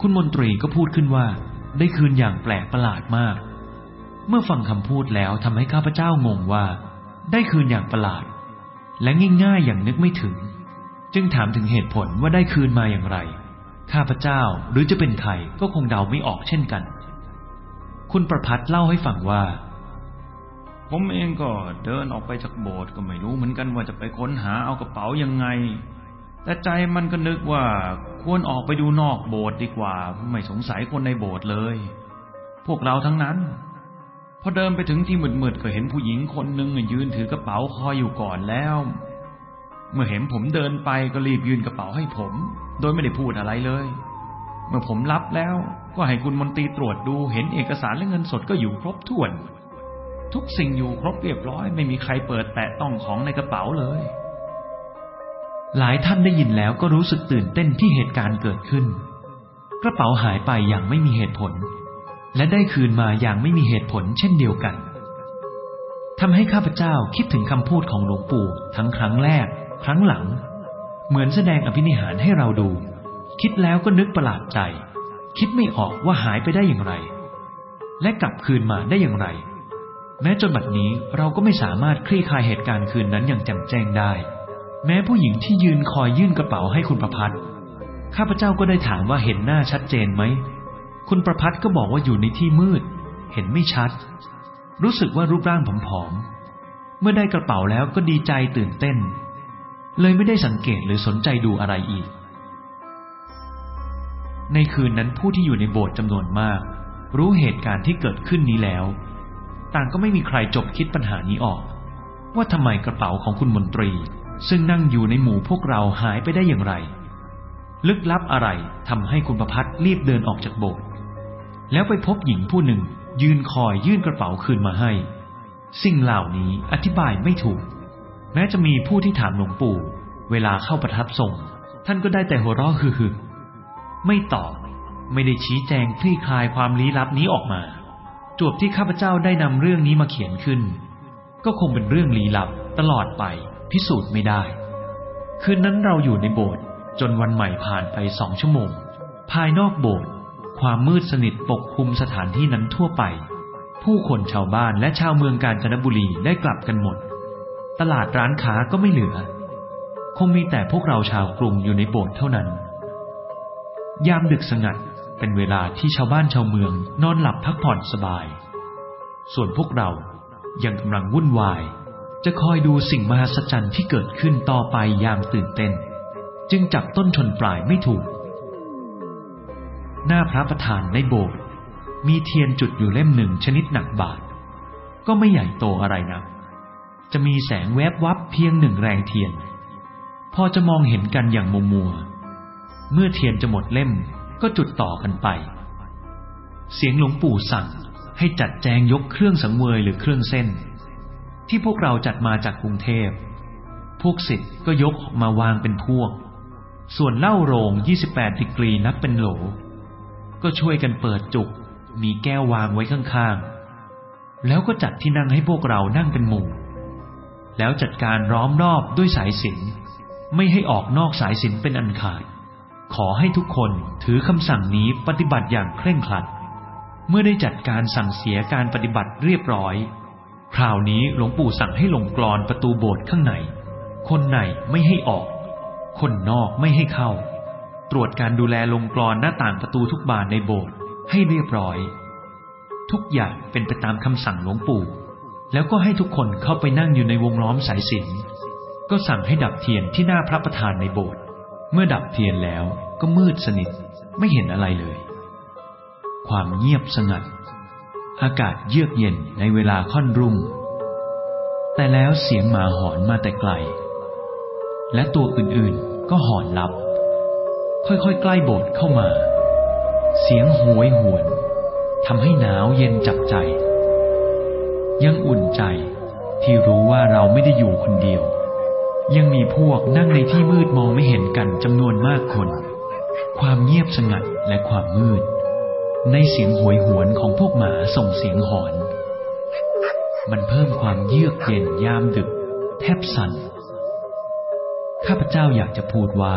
คุณมนตรีก็พูดขึ้นว่า ได้คืนอย่างแปลกประหลาดมาก เมื่อฟังคำพูดแล้วทำให้ข้าพเจ้างงว่า ได้คืนอย่างประหลาด และง่ายๆอย่างนึกไม่ถึง จึงถามถึงเหตุผลว่าได้คืนมาอย่างไร ข้าพเจ้าหรือจะเป็นใครก็คงเดาไม่ออกเช่นกัน คุณประพัฒเล่าให้ฟังว่า ผมเองก็เดินออกไปจากโบสถ์ก็ไม่รู้เหมือนกันว่าจะไปค้นหาเอากระเป๋ายังไง แต่ใจมันก็นึกว่าควรออกไปดูนอกโบสถ์ดีกว่า ไม่สงสัยคนในโบสถ์เลย พวกเราทั้งนั้น พอเดินไปถึงที่มืดๆก็เห็นผู้หญิงคนหนึ่งยืนถือกระเป๋าคอยอยู่ก่อนแล้ว เมื่อเห็นผมเดินไปก็รีบยื่นกระเป๋าให้ผม โดยไม่ได้พูดอะไรเลย เมื่อผมรับแล้วก็ให้คุณมนตรีตรวจดูเห็นเอกสารและเงินสดก็อยู่ครบถ้วน ทุกสิ่งอยู่ครบเรียบร้อย ไม่มีใครเปิดแตะต้องของในกระเป๋าเลย หลายท่านได้ยินแล้วก็รู้สึกตื่นเต้นที่เหตุการณ์เกิดขึ้น กระเป๋าหายไปอย่างไม่มีเหตุผล และได้คืนมาอย่างไม่มีเหตุผลเช่นเดียวกันทำให้ข้าพเจ้าคิดถึงคำพูดของหลวงปู่ทั้งครั้งแรก ครั้งหลัง เหมือนแสดงอภินิหารให้เราดู คิดแล้วก็นึกประหลาดใจ คิดไม่ออกว่าหายไปได้อย่างไร และกลับคืนมาได้อย่างไร แม้จนบัดนี้เราก็ไม่สามารถคลี่คลายเหตุการณ์คืนนั้นอย่างแจ่มแจ้งได้ แม้ผู้หญิงที่ยืนคอยยื่นกระเป๋าให้คุณประพัฒน์ข้าพเจ้าก็ได้ถามว่าเห็นหน้าชัดเจนไหม คุณประพัฒน์ก็บอกว่าอยู่ในที่มืด เห็นไม่ชัด รู้สึกว่ารูปร่างผอมๆ เมื่อได้กระเป๋าแล้วก็ดีใจตื่นเต้น เลยไม่ได้สังเกตหรือสนใจดูอะไรอีก ในคืนนั้นผู้ที่อยู่ในโบสถ์จำนวนมาก รู้เหตุการณ์ที่เกิดขึ้นนี้แล้ว ต่างก็ไม่มีใครจบคิดปัญหานี้ออก ว่าทำไมกระเป๋าของคุณมนตรี ซึ่งนั่งอยู่ในหมู่พวกเราหายไปได้อย่างไร ลึกลับอะไรทำให้คุณประพัฒรีบเดินออกจากโบสถ์แล้วไปพบหญิงผู้หนึ่ง ยืนคอยยื่นกระเป๋าคืนมาให้ สิ่งเหล่านี้อธิบายไม่ถูก แม้จะมีผู้ที่ถามหลวงปู่ เวลาเข้าประทับทรง ท่านก็ได้แต่หัวเราะฮือๆไม่ตอบไม่ได้ชี้แจงคลี่คลายความลี้ลับนี้ออกมา จวบที่ข้าพเจ้าได้นำเรื่องนี้มาเขียนขึ้น ก็คงเป็นเรื่องลี้ลับตลอดไปพิสูจน์ไม่ได้ คืนนั้นเราอยู่ในโบสถ์จนวันใหม่ผ่านไปสองชั่วโมง ภายนอกโบสถ์ความมืดสนิทปกคลุมสถานที่นั้นทั่วไป ผู้คนชาวบ้านและชาวเมืองกาญจนบุรีได้กลับกันหมด ตลาดร้านค้าก็ไม่เหลือ คงมีแต่พวกเราชาวกรุงอยู่ในโบสถ์เท่านั้น ยามดึกสงัด เป็นเวลาที่ชาวบ้านชาวเมืองนอนหลับพักผ่อนสบาย ส่วนพวกเรายังกำลังวุ่นวาย จะคอยดูสิ่งมหัศจรรย์ที่เกิดขึ้นต่อไปอย่างตื่นเต้น จึงจับต้นชนปลายไม่ถูก หน้าพระประธานในโบสถ์มีเทียนจุดอยู่เล่มหนึ่งชนิดหนักบาท ก็ไม่ใหญ่โตอะไรนะจะมีแสงแวบวับเพียงหนึ่งแรงเทียน พอจะมองเห็นกันอย่างมัวมัว เมื่อเทียนจะหมดเล่ม ก็จุดต่อกันไป เสียงหลวงปู่สั่งให้จัดแจงยกเครื่องสังเวยหรือเครื่องเส้น ที่พวกเราจัดมาจากกรุงเทพ พวกศิษย์ก็ยกมาวางเป็นพวก ส่วนเล้าโรง 28ดิกรีนับเป็นโหล ก็ช่วยกันเปิดจุก มีแก้ววางไว้ข้างๆ แล้วก็จัดที่นั่งให้พวกเรานั่งเป็นหมู่ แล้วจัดการร้อมรอบด้วยสายสิน ไม่ให้ออกนอกสายสินเป็นอันขาด ขอให้ทุกคนถือคำสั่งนี้ปฏิบัติอย่างเคร่งครัด เมื่อได้จัดการสั่งเสียการปฏิบัติเรียบร้อย คราวนี้หลวงปู่สั่งให้ลงกรอนประตูโบสถ์ข้างใน คนในไม่ให้ออก คนนอกไม่ให้เข้า ตรวจการดูแลลงกรอนหน้าต่างประตูทุกบานในโบสถ์ให้เรียบร้อย ทุกอย่างเป็นไปตามคำสั่งหลวงปู่ แล้วก็ให้ทุกคนเข้าไปนั่งอยู่ในวงล้อมสายสิญจนก็สั่งให้ดับเทียนที่หน้าพระประธานในโบสถ์ เมื่อดับเทียนแล้วก็มืดสนิทไม่เห็นอะไรเลย ความเงียบสงัด อากาศเยือกเย็นในเวลาค่อนรุ่ง แต่แล้วเสียงหมาหอนมาแต่ไกล และตัวอื่นๆก็หอนลับ ค่อยๆใกล้โบสถ์เข้ามา เสียงโหยหวนทำให้หนาวเย็นจับใจ ยังอุ่นใจที่รู้ว่าเราไม่ได้อยู่คนเดียว ยังมีพวกนั่งในที่มืดมองไม่เห็นกันจำนวนมากคน ความเงียบสงัดและความมืด ในเสียงโหยหวนของพวกหมาส่งเสียงหอน มันเพิ่มความเยือกเย็นยามดึก แทบสั่น ข้าพเจ้าอยากจะพูดว่า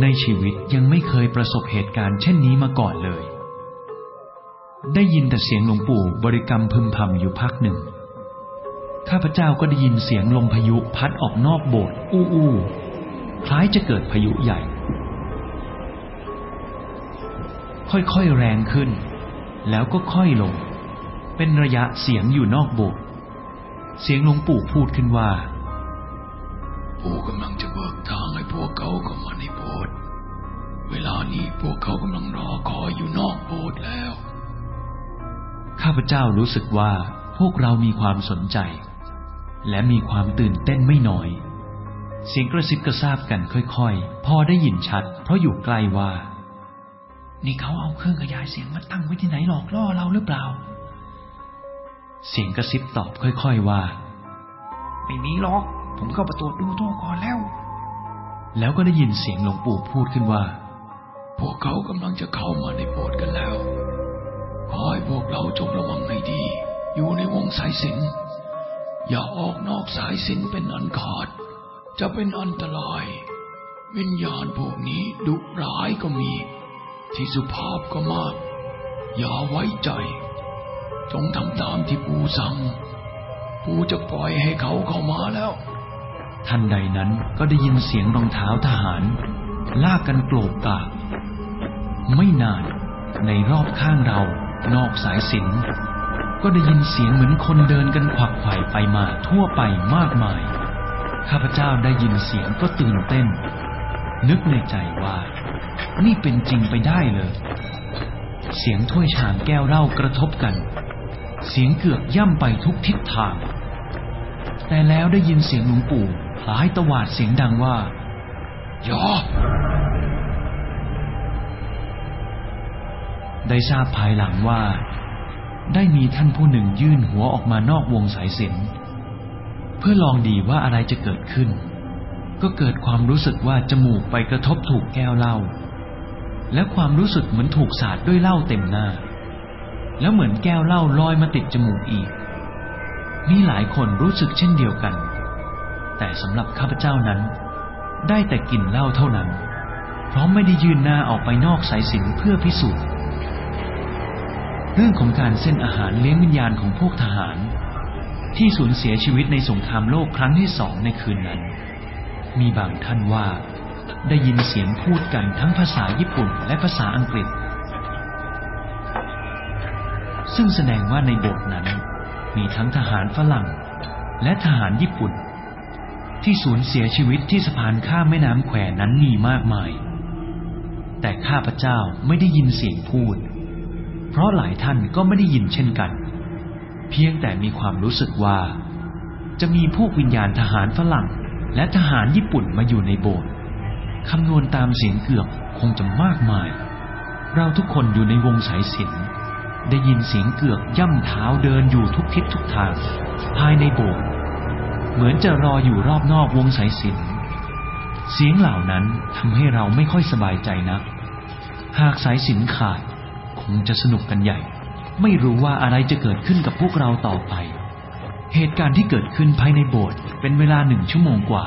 ในชีวิตยังไม่เคยประสบเหตุการณ์เช่นนี้มาก่อนเลย ได้ยินแต่เสียงหลวงปู่บริกรรมพึมพำอยู่พักหนึ่ง ข้าพเจ้าก็ได้ยินเสียงลมพายุพัดออกนอกโบสถ์อู้อู้คล้ายจะเกิดพายุใหญ่ ค่อยๆแรงขึ้น แล้วก็ค่อยลง เป็นระยะเสียงอยู่นอกโบสถ์เสียงหลวงปู่พูดขึ้นว่า ปู่กำลังจะเบิกทางให้พวกเขาเข้ามาในโบสถ์เวลานี้พวกเขากำลังรอคอยอยู่นอกโบสถ์แล้ว ข้าพเจ้ารู้สึกว่าพวกเรามีความสนใจ และมีความตื่นเต้นไม่น้อย เสียงกระซิบกระซาบกันค่อยๆ พอได้ยินชัด เพราะอยู่ใกล้ว่า นี่เขาเอาเครื่องขยายเสียงมาตั้งไว้ที่ไหนหลอกล่อเราหรือเปล่า เสียงกระซิบตอบค่อยๆว่า ไม่มีหรอก ผมเข้าประตูดูตัวก่อนแล้ว แล้วก็ได้ยินเสียงหลวงปู่พูดขึ้นว่า พวกเขากำลังจะเข้ามาในโบสถ์กันแล้ว ขอให้พวกเราจงระวังให้ดี อยู่ในวงสายสิญจน อย่าออกนอกสายสินเป็นอันขาด จะเป็นอันตราย วิญญาณพวกนี้ดุร้ายก็มี ที่สุภาพก็มาก อย่าไว้ใจ จงทำตามที่ปู่สั่ง ปู่จะปล่อยให้เขาเข้ามาแล้วทันใดนั้นก็ได้ยินเสียงรองเท้าทหาร ลากกันโกรกกากไม่นานในรอบข้างเรา นอกสายสินก็ได้ยินเสียงเหมือนคนเดินกันขวักไขว่ ไปมาทั่วไปมากมาย ข้าพเจ้าได้ยินเสียงก็ตื่นเต้น นึกในใจว่า นี่เป็นจริงไปได้เลย เสียงถ้วยชามแก้วเหล้ากระทบกัน เสียงเกือกย่ำไปทุกทิศทาง แต่แล้วได้ยินเสียงหลวงปู่คล้ายตวาดเสียงดังว่า ยอได้ทราบภายหลังว่า ได้มีท่านผู้หนึ่งยื่นหัวออกมานอกวงสายสินเพื่อลองดีว่าอะไรจะเกิดขึ้น ก็เกิดความรู้สึกว่าจมูกไปกระทบถูกแก้วเหล้าและความรู้สึกเหมือนถูกสาดด้วยเหล้าเต็มหน้า แล้วเหมือนแก้วเหล้าลอยมาติดจมูกอีก มีหลายคนรู้สึกเช่นเดียวกัน แต่สำหรับข้าพเจ้านั้น ได้แต่กินเหล้าเท่านั้น เพราะไม่ได้ยืนหน้าออกไปนอกสายสินเพื่อพิสูจน์ เรื่องของการเส้นอาหารเลี้ยงวิญญาณของพวกทหาร ที่สูญเสียชีวิตในสงครามโลกครั้งที่สองในคืนนั้น มีบางท่านว่าได้ยินเสียงพูดกันทั้งภาษาญี่ปุ่นและภาษาอังกฤษ ซึ่งแสดงว่าในโบสถ์นั้นมีทั้งทหารฝรั่งและทหารญี่ปุ่น ที่สูญเสียชีวิตที่สะพานข้ามแม่น้ำแควนั้นมีมากมาย แต่ข้าพเจ้าไม่ได้ยินเสียงพูด เพราะหลายท่านก็ไม่ได้ยินเช่นกัน เพียงแต่มีความรู้สึกว่า จะมีพวกวิญญาณทหารฝรั่ง และทหารญี่ปุ่นมาอยู่ในโบสถ์คำนวณตามเสียงเกือกคงจะมากมาย เราทุกคนอยู่ในวงสายสินได้ยินเสียงเกือกย่ำเท้าเดินอยู่ทุกทิศทุกทาง ภายในโบสถ์เหมือนจะรออยู่รอบนอกวงสายสินเสียงเหล่านั้นทำให้เราไม่ค่อยสบายใจนัก หากสายสินขาด งจะสนุกกันใหญ่ ไม่รู้ว่าอะไรจะเกิดขึ้นกับพวกเราต่อไป เหตุการณ์ที่เกิดขึ้นภายในโบสถ์เป็นเวลาหนึ่งชั่วโมงกว่า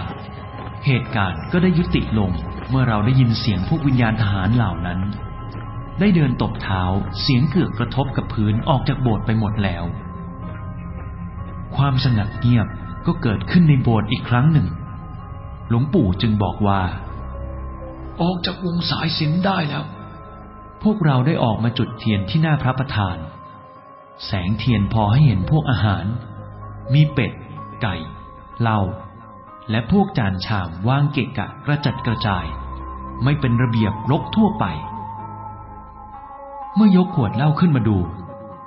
เหตุการณ์ก็ได้ยุติลงเมื่อเราได้ยินเสียงพวกวิญญาณทหารเหล่านั้น ได้เดินตบเท้าเสียงเกือกกระทบกับพื้นออกจากโบสถ์ไปหมดแล้ว ความสงัดเงียบก็เกิดขึ้นในโบสถ์อีกครั้งหนึ่ง หลวงปู่จึงบอกว่า ออกจากวงสายสินได้แล้ว พวกเราได้ออกมาจุดเทียนที่หน้าพระประธาน แสงเทียนพอให้เห็นพวกอาหาร มีเป็ด ไก่ เหล้าและพวกจานชามวางเกะกะกระจัดกระจาย ไม่เป็นระเบียบรกทั่วไป เมื่อยกขวดเหล้าขึ้นมาดู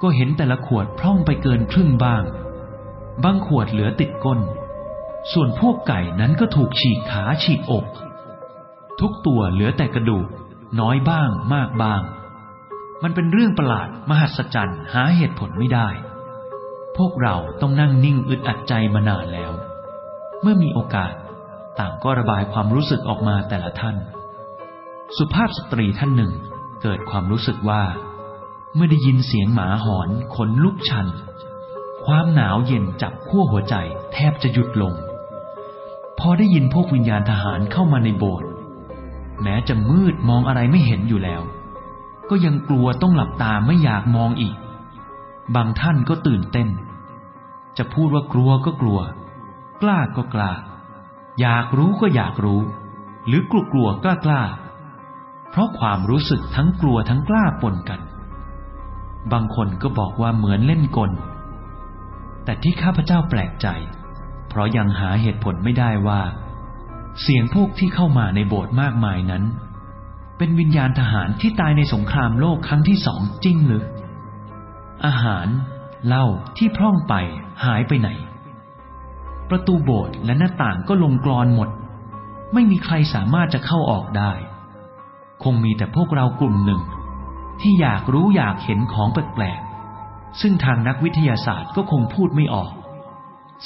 ก็เห็นแต่ละขวดพร่องไปเกินครึ่งบ้าง บางขวดเหลือติดก้น ส่วนพวกไก่นั้นก็ถูกฉีกขาฉีกอก ทุกตัวเหลือแต่กระดูก น้อยบ้างมากบ้าง มันเป็นเรื่องประหลาดมหัศจรรย์หาเหตุผลไม่ได้ พวกเราต้องนั่งนิ่งอึดอัดใจมานานแล้ว เมื่อมีโอกาส ต่างก็ระบายความรู้สึกออกมาแต่ละท่าน สุภาพสตรีท่านหนึ่งเกิดความรู้สึกว่า เมื่อได้ยินเสียงหมาหอนขนลุกชัน ความหนาวเย็นจับขั้วหัวใจแทบจะหยุดลง พอได้ยินพวกวิญญาณทหารเข้ามาในโบสถ์ แม้จะมืดมองอะไรไม่เห็นอยู่แล้ว ก็ยังกลัวต้องหลับตาไม่อยากมองอีก บางท่านก็ตื่นเต้น จะพูดว่ากลัวก็กลัว กล้าก็กล้า อยากรู้ก็อยากรู้ หรือกลัวกลัวกล้ากล้า เพราะความรู้สึกทั้งกลัวทั้งกล้าปนกัน บางคนก็บอกว่าเหมือนเล่นกล แต่ที่ข้าพเจ้าแปลกใจ เพราะยังหาเหตุผลไม่ได้ว่า เสียงพวกที่เข้ามาในโบสถ์มากมายนั้น เป็นวิญญาณทหารที่ตายในสงครามโลกครั้งที่สองจริงหรือ อาหารเหล้าที่พร่องไปหายไปไหน ประตูโบสถ์และหน้าต่างก็ลงกรอนหมด ไม่มีใครสามารถจะเข้าออกได้ คงมีแต่พวกเรากลุ่มหนึ่ง ที่อยากรู้อยากเห็นของแปลกๆซึ่งทางนักวิทยาศาสตร์ก็คงพูดไม่ออก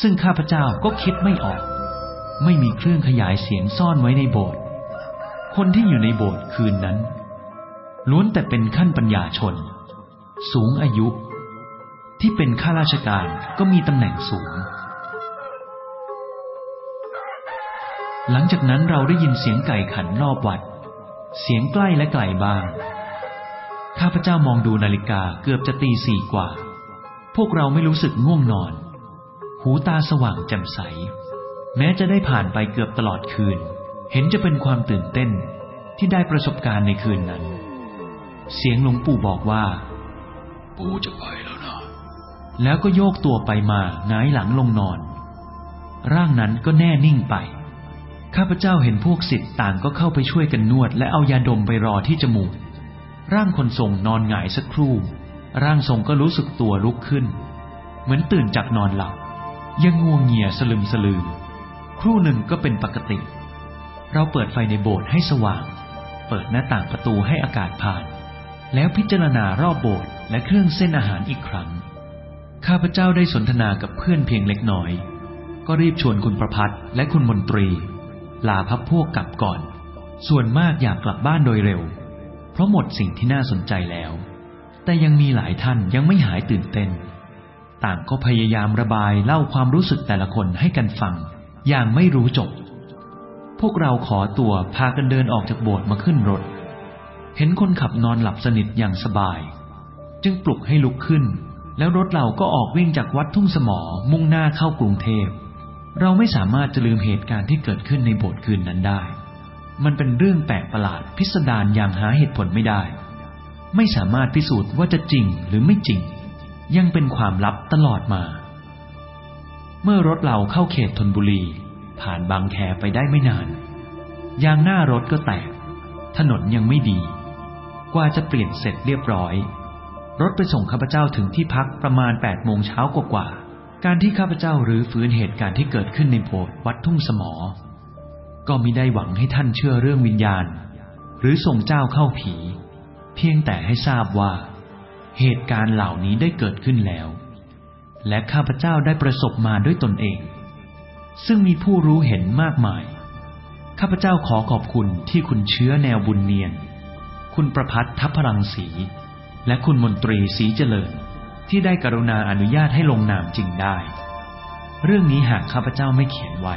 ซึ่งข้าพเจ้าก็คิดไม่ออก ไม่มีเครื่องขยายเสียงซ่อนไว้ในโบสถ์คนที่อยู่ในโบสถ์คืนนั้น ล้วนแต่เป็นขั้นปัญญาชน สูงอายุ ที่เป็นข้าราชการก็มีตำแหน่งสูง หลังจากนั้นเราได้ยินเสียงไก่ขันรอบวัด เสียงใกล้และไกลบ้างข้าพเจ้ามองดูนาฬิกาเกือบจะตีสี่กว่า พวกเราไม่รู้สึกง่วงนอน หูตาสว่างแจ่มใส แม้จะได้ผ่านไปเกือบตลอดคืน เห็นจะเป็นความตื่นเต้นที่ได้ประสบการณ์ในคืนนั้น เสียงหลวงปู่บอกว่า ปู่จะไปแล้วนะ แล้วก็โยกตัวไปมาหงายหลังลงนอน ร่างนั้นก็แน่นิ่งไป ข้าพเจ้าเห็นพวกสิทธิ์ต่างก็เข้าไปช่วยกันนวด และเอายาดมไปรอที่จมูก ร่างคนทรงนอนหงายสักครู่ ร่างทรงก็รู้สึกตัวลุกขึ้น เหมือนตื่นจากนอนหลับ ยังง่วงเงียสลึมสลือ ครู่หนึ่งก็เป็นปกติ เราเปิดไฟในโบสถ์ให้สว่าง เปิดหน้าต่างประตูให้อากาศผ่าน แล้วพิจารณารอบโบสถ์และเครื่องเส้นอาหารอีกครั้ง ข้าพเจ้าได้สนทนากับเพื่อนเพียงเล็กน้อย ก็รีบชวนคุณประพัฒและคุณมนตรี ลาพับพวกกลับก่อน ส่วนมากอยากกลับบ้านโดยเร็ว เพราะหมดสิ่งที่น่าสนใจแล้ว แต่ยังมีหลายท่านยังไม่หายตื่นเต้น ต่างก็พยายามระบายเล่าความรู้สึกแต่ละคนให้กันฟัง อย่างไม่รู้จบ พวกเราขอตัวพากันเดินออกจากโบสถ์มาขึ้นรถ เห็นคนขับนอนหลับสนิทอย่างสบาย จึงปลุกให้ลุกขึ้น แล้วรถเราก็ออกวิ่งจากวัดทุ่งสมอมุ่งหน้าเข้ากรุงเทพ เราไม่สามารถจะลืมเหตุการณ์ที่เกิดขึ้นในโบสถ์คืนนั้นได้ มันเป็นเรื่องแปลกประหลาดพิสดารอย่างหาเหตุผลไม่ได้ ไม่สามารถพิสูจน์ว่าจะจริงหรือไม่จริง ยังเป็นความลับตลอดมา เมื่อรถเราเข้าเขตธนบุรี ผ่านบางแคไปได้ไม่นาน ยางหน้ารถก็แตก ถนนยังไม่ดี กว่าจะเปลี่ยนเสร็จเรียบร้อย รถไปส่งข้าพเจ้าถึงที่พักประมาณ8ปดโมงเช้ากว่าๆการที่ข้าพเจ้ารื้อฟื้นเหตุการณ์ที่เกิดขึ้นในโบสถ์วัดทุ่งสมอ ก็มิได้หวังให้ท่านเชื่อเรื่องวิญญาณ หรือส่งเจ้าเข้าผี เพียงแต่ให้ทราบว่า เหตุการณ์เหล่านี้ได้เกิดขึ้นแล้ว และข้าพเจ้าได้ประสบมาด้วยตนเอง ซึ่งมีผู้รู้เห็นมากมาย ข้าพเจ้าขอขอบคุณที่คุณเชื้อแนวบุญเนียน คุณประพัฒทัพพลังศรีและคุณมนตรีศรีเจริญ ที่ได้กรุณาอนุญาตให้ลงนามจริงได้ เรื่องนี้หากข้าพเจ้าไม่เขียนไว้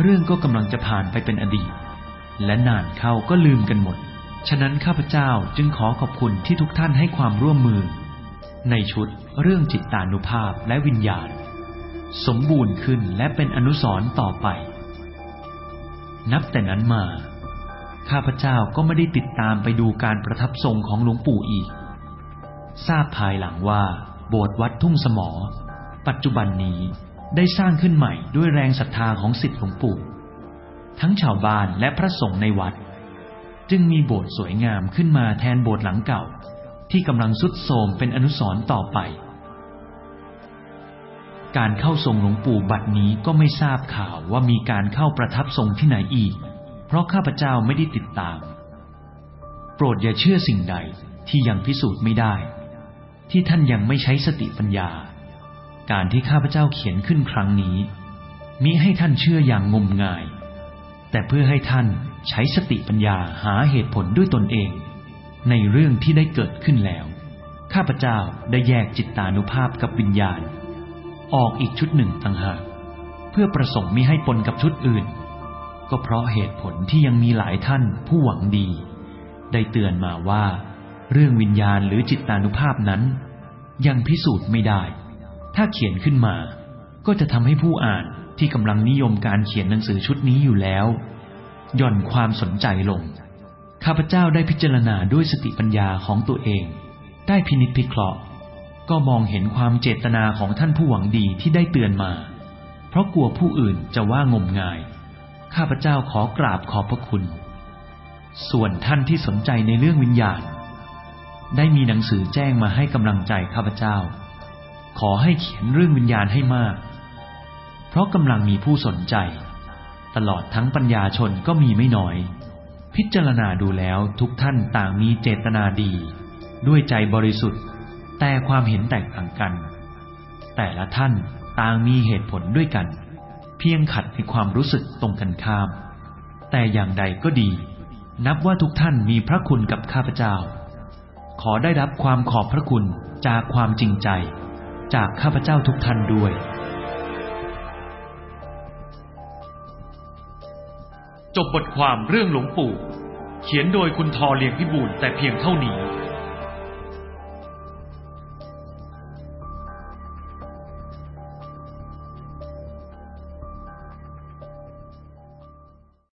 เรื่องก็กำลังจะผ่านไปเป็นอดีต และนานเข้าก็ลืมกันหมด ฉะนั้นข้าพเจ้าจึงขอขอบคุณที่ทุกท่านให้ความร่วมมือ ในชุดเรื่องจิตตานุภาพและวิญญาณ สมบูรณ์ขึ้นและเป็นอนุสร์ต่อไป นับแต่นั้นมา ข้าพเจ้าก็ไม่ได้ติดตามไปดูการประทับทรงของหลวงปู่อีก ทราบภายหลังว่า โบสถ์วัดทุ่งสมอ ปัจจุบันนี้ได้สร้างขึ้นใหม่ด้วยแรงศรัทธาของสิทธิหลวงปู่ ทั้งชาวบ้านและพระสงฆ์ในวัด จึงมีโบสถ์สวยงามขึ้นมาแทนโบสถ์หลังเก่า ที่กำลังสุดโทมเป็นอนุสรณ์ต่อไป การเข้าทรงหลวงปู่บัดนี้ก็ไม่ทราบข่าวว่ามีการเข้าประทับทรงที่ไหนอีก เพราะข้าพเจ้าไม่ได้ติดตาม โปรดอย่าเชื่อสิ่งใดที่ยังพิสูจน์ไม่ได้ ที่ท่านยังไม่ใช้สติปัญญา การที่ข้าพเจ้าเขียนขึ้นครั้งนี้มิให้ท่านเชื่ออย่างงมงาย แต่เพื่อให้ท่านใช้สติปัญญาหาเหตุผลด้วยตนเอง ในเรื่องที่ได้เกิดขึ้นแล้ว ข้าพเจ้าได้แยกจิตตานุภาพกับวิญญาณ ออกอีกชุดหนึ่งต่างหากเพื่อประสงค์มิให้ปนกับชุดอื่น ก็เพราะเหตุผลที่ยังมีหลายท่านผู้หวังดี ได้เตือนมาว่า เรื่องวิญญาณหรือจิตตานุภาพนั้น ยังพิสูจน์ไม่ได้ ถ้าเขียนขึ้นมา ก็จะทำให้ผู้อ่านที่กำลังนิยมการเขียนหนังสือชุดนี้อยู่แล้วหย่อนความสนใจลง ข้าพเจ้าได้พิจารณาด้วยสติปัญญาของตัวเอง ได้พินิจพิเคราะห์ ก็มองเห็นความเจตนาของท่านผู้หวังดีที่ได้เตือนมา เพราะกลัวผู้อื่นจะว่างมงาย ข้าพเจ้าขอกราบขอบพระคุณ ส่วนท่านที่สนใจในเรื่องวิญญาณ ได้มีหนังสือแจ้งมาให้กำลังใจข้าพเจ้า ขอให้เขียนเรื่องวิญญาณให้มาก เพราะกำลังมีผู้สนใจ ตลอดทั้งปัญญาชนก็มีไม่น้อย พิจารณาดูแล้วทุกท่านต่างมีเจตนาดี ด้วยใจบริสุทธิ์ แต่ความเห็นแตกต่างกัน แต่ละท่านต่างมีเหตุผลด้วยกัน เพียงขัดในความรู้สึกตรงกันข้าม แต่อย่างใดก็ดี นับว่าทุกท่านมีพระคุณกับข้าพเจ้า ขอได้รับความขอบพระคุณจากความจริงใจ จากข้าพเจ้าทุกท่านด้วย จบบทความเรื่องหลวงปู่ เขียนโดยคุณทอเลียงพิบูลแต่เพียงเท่านี้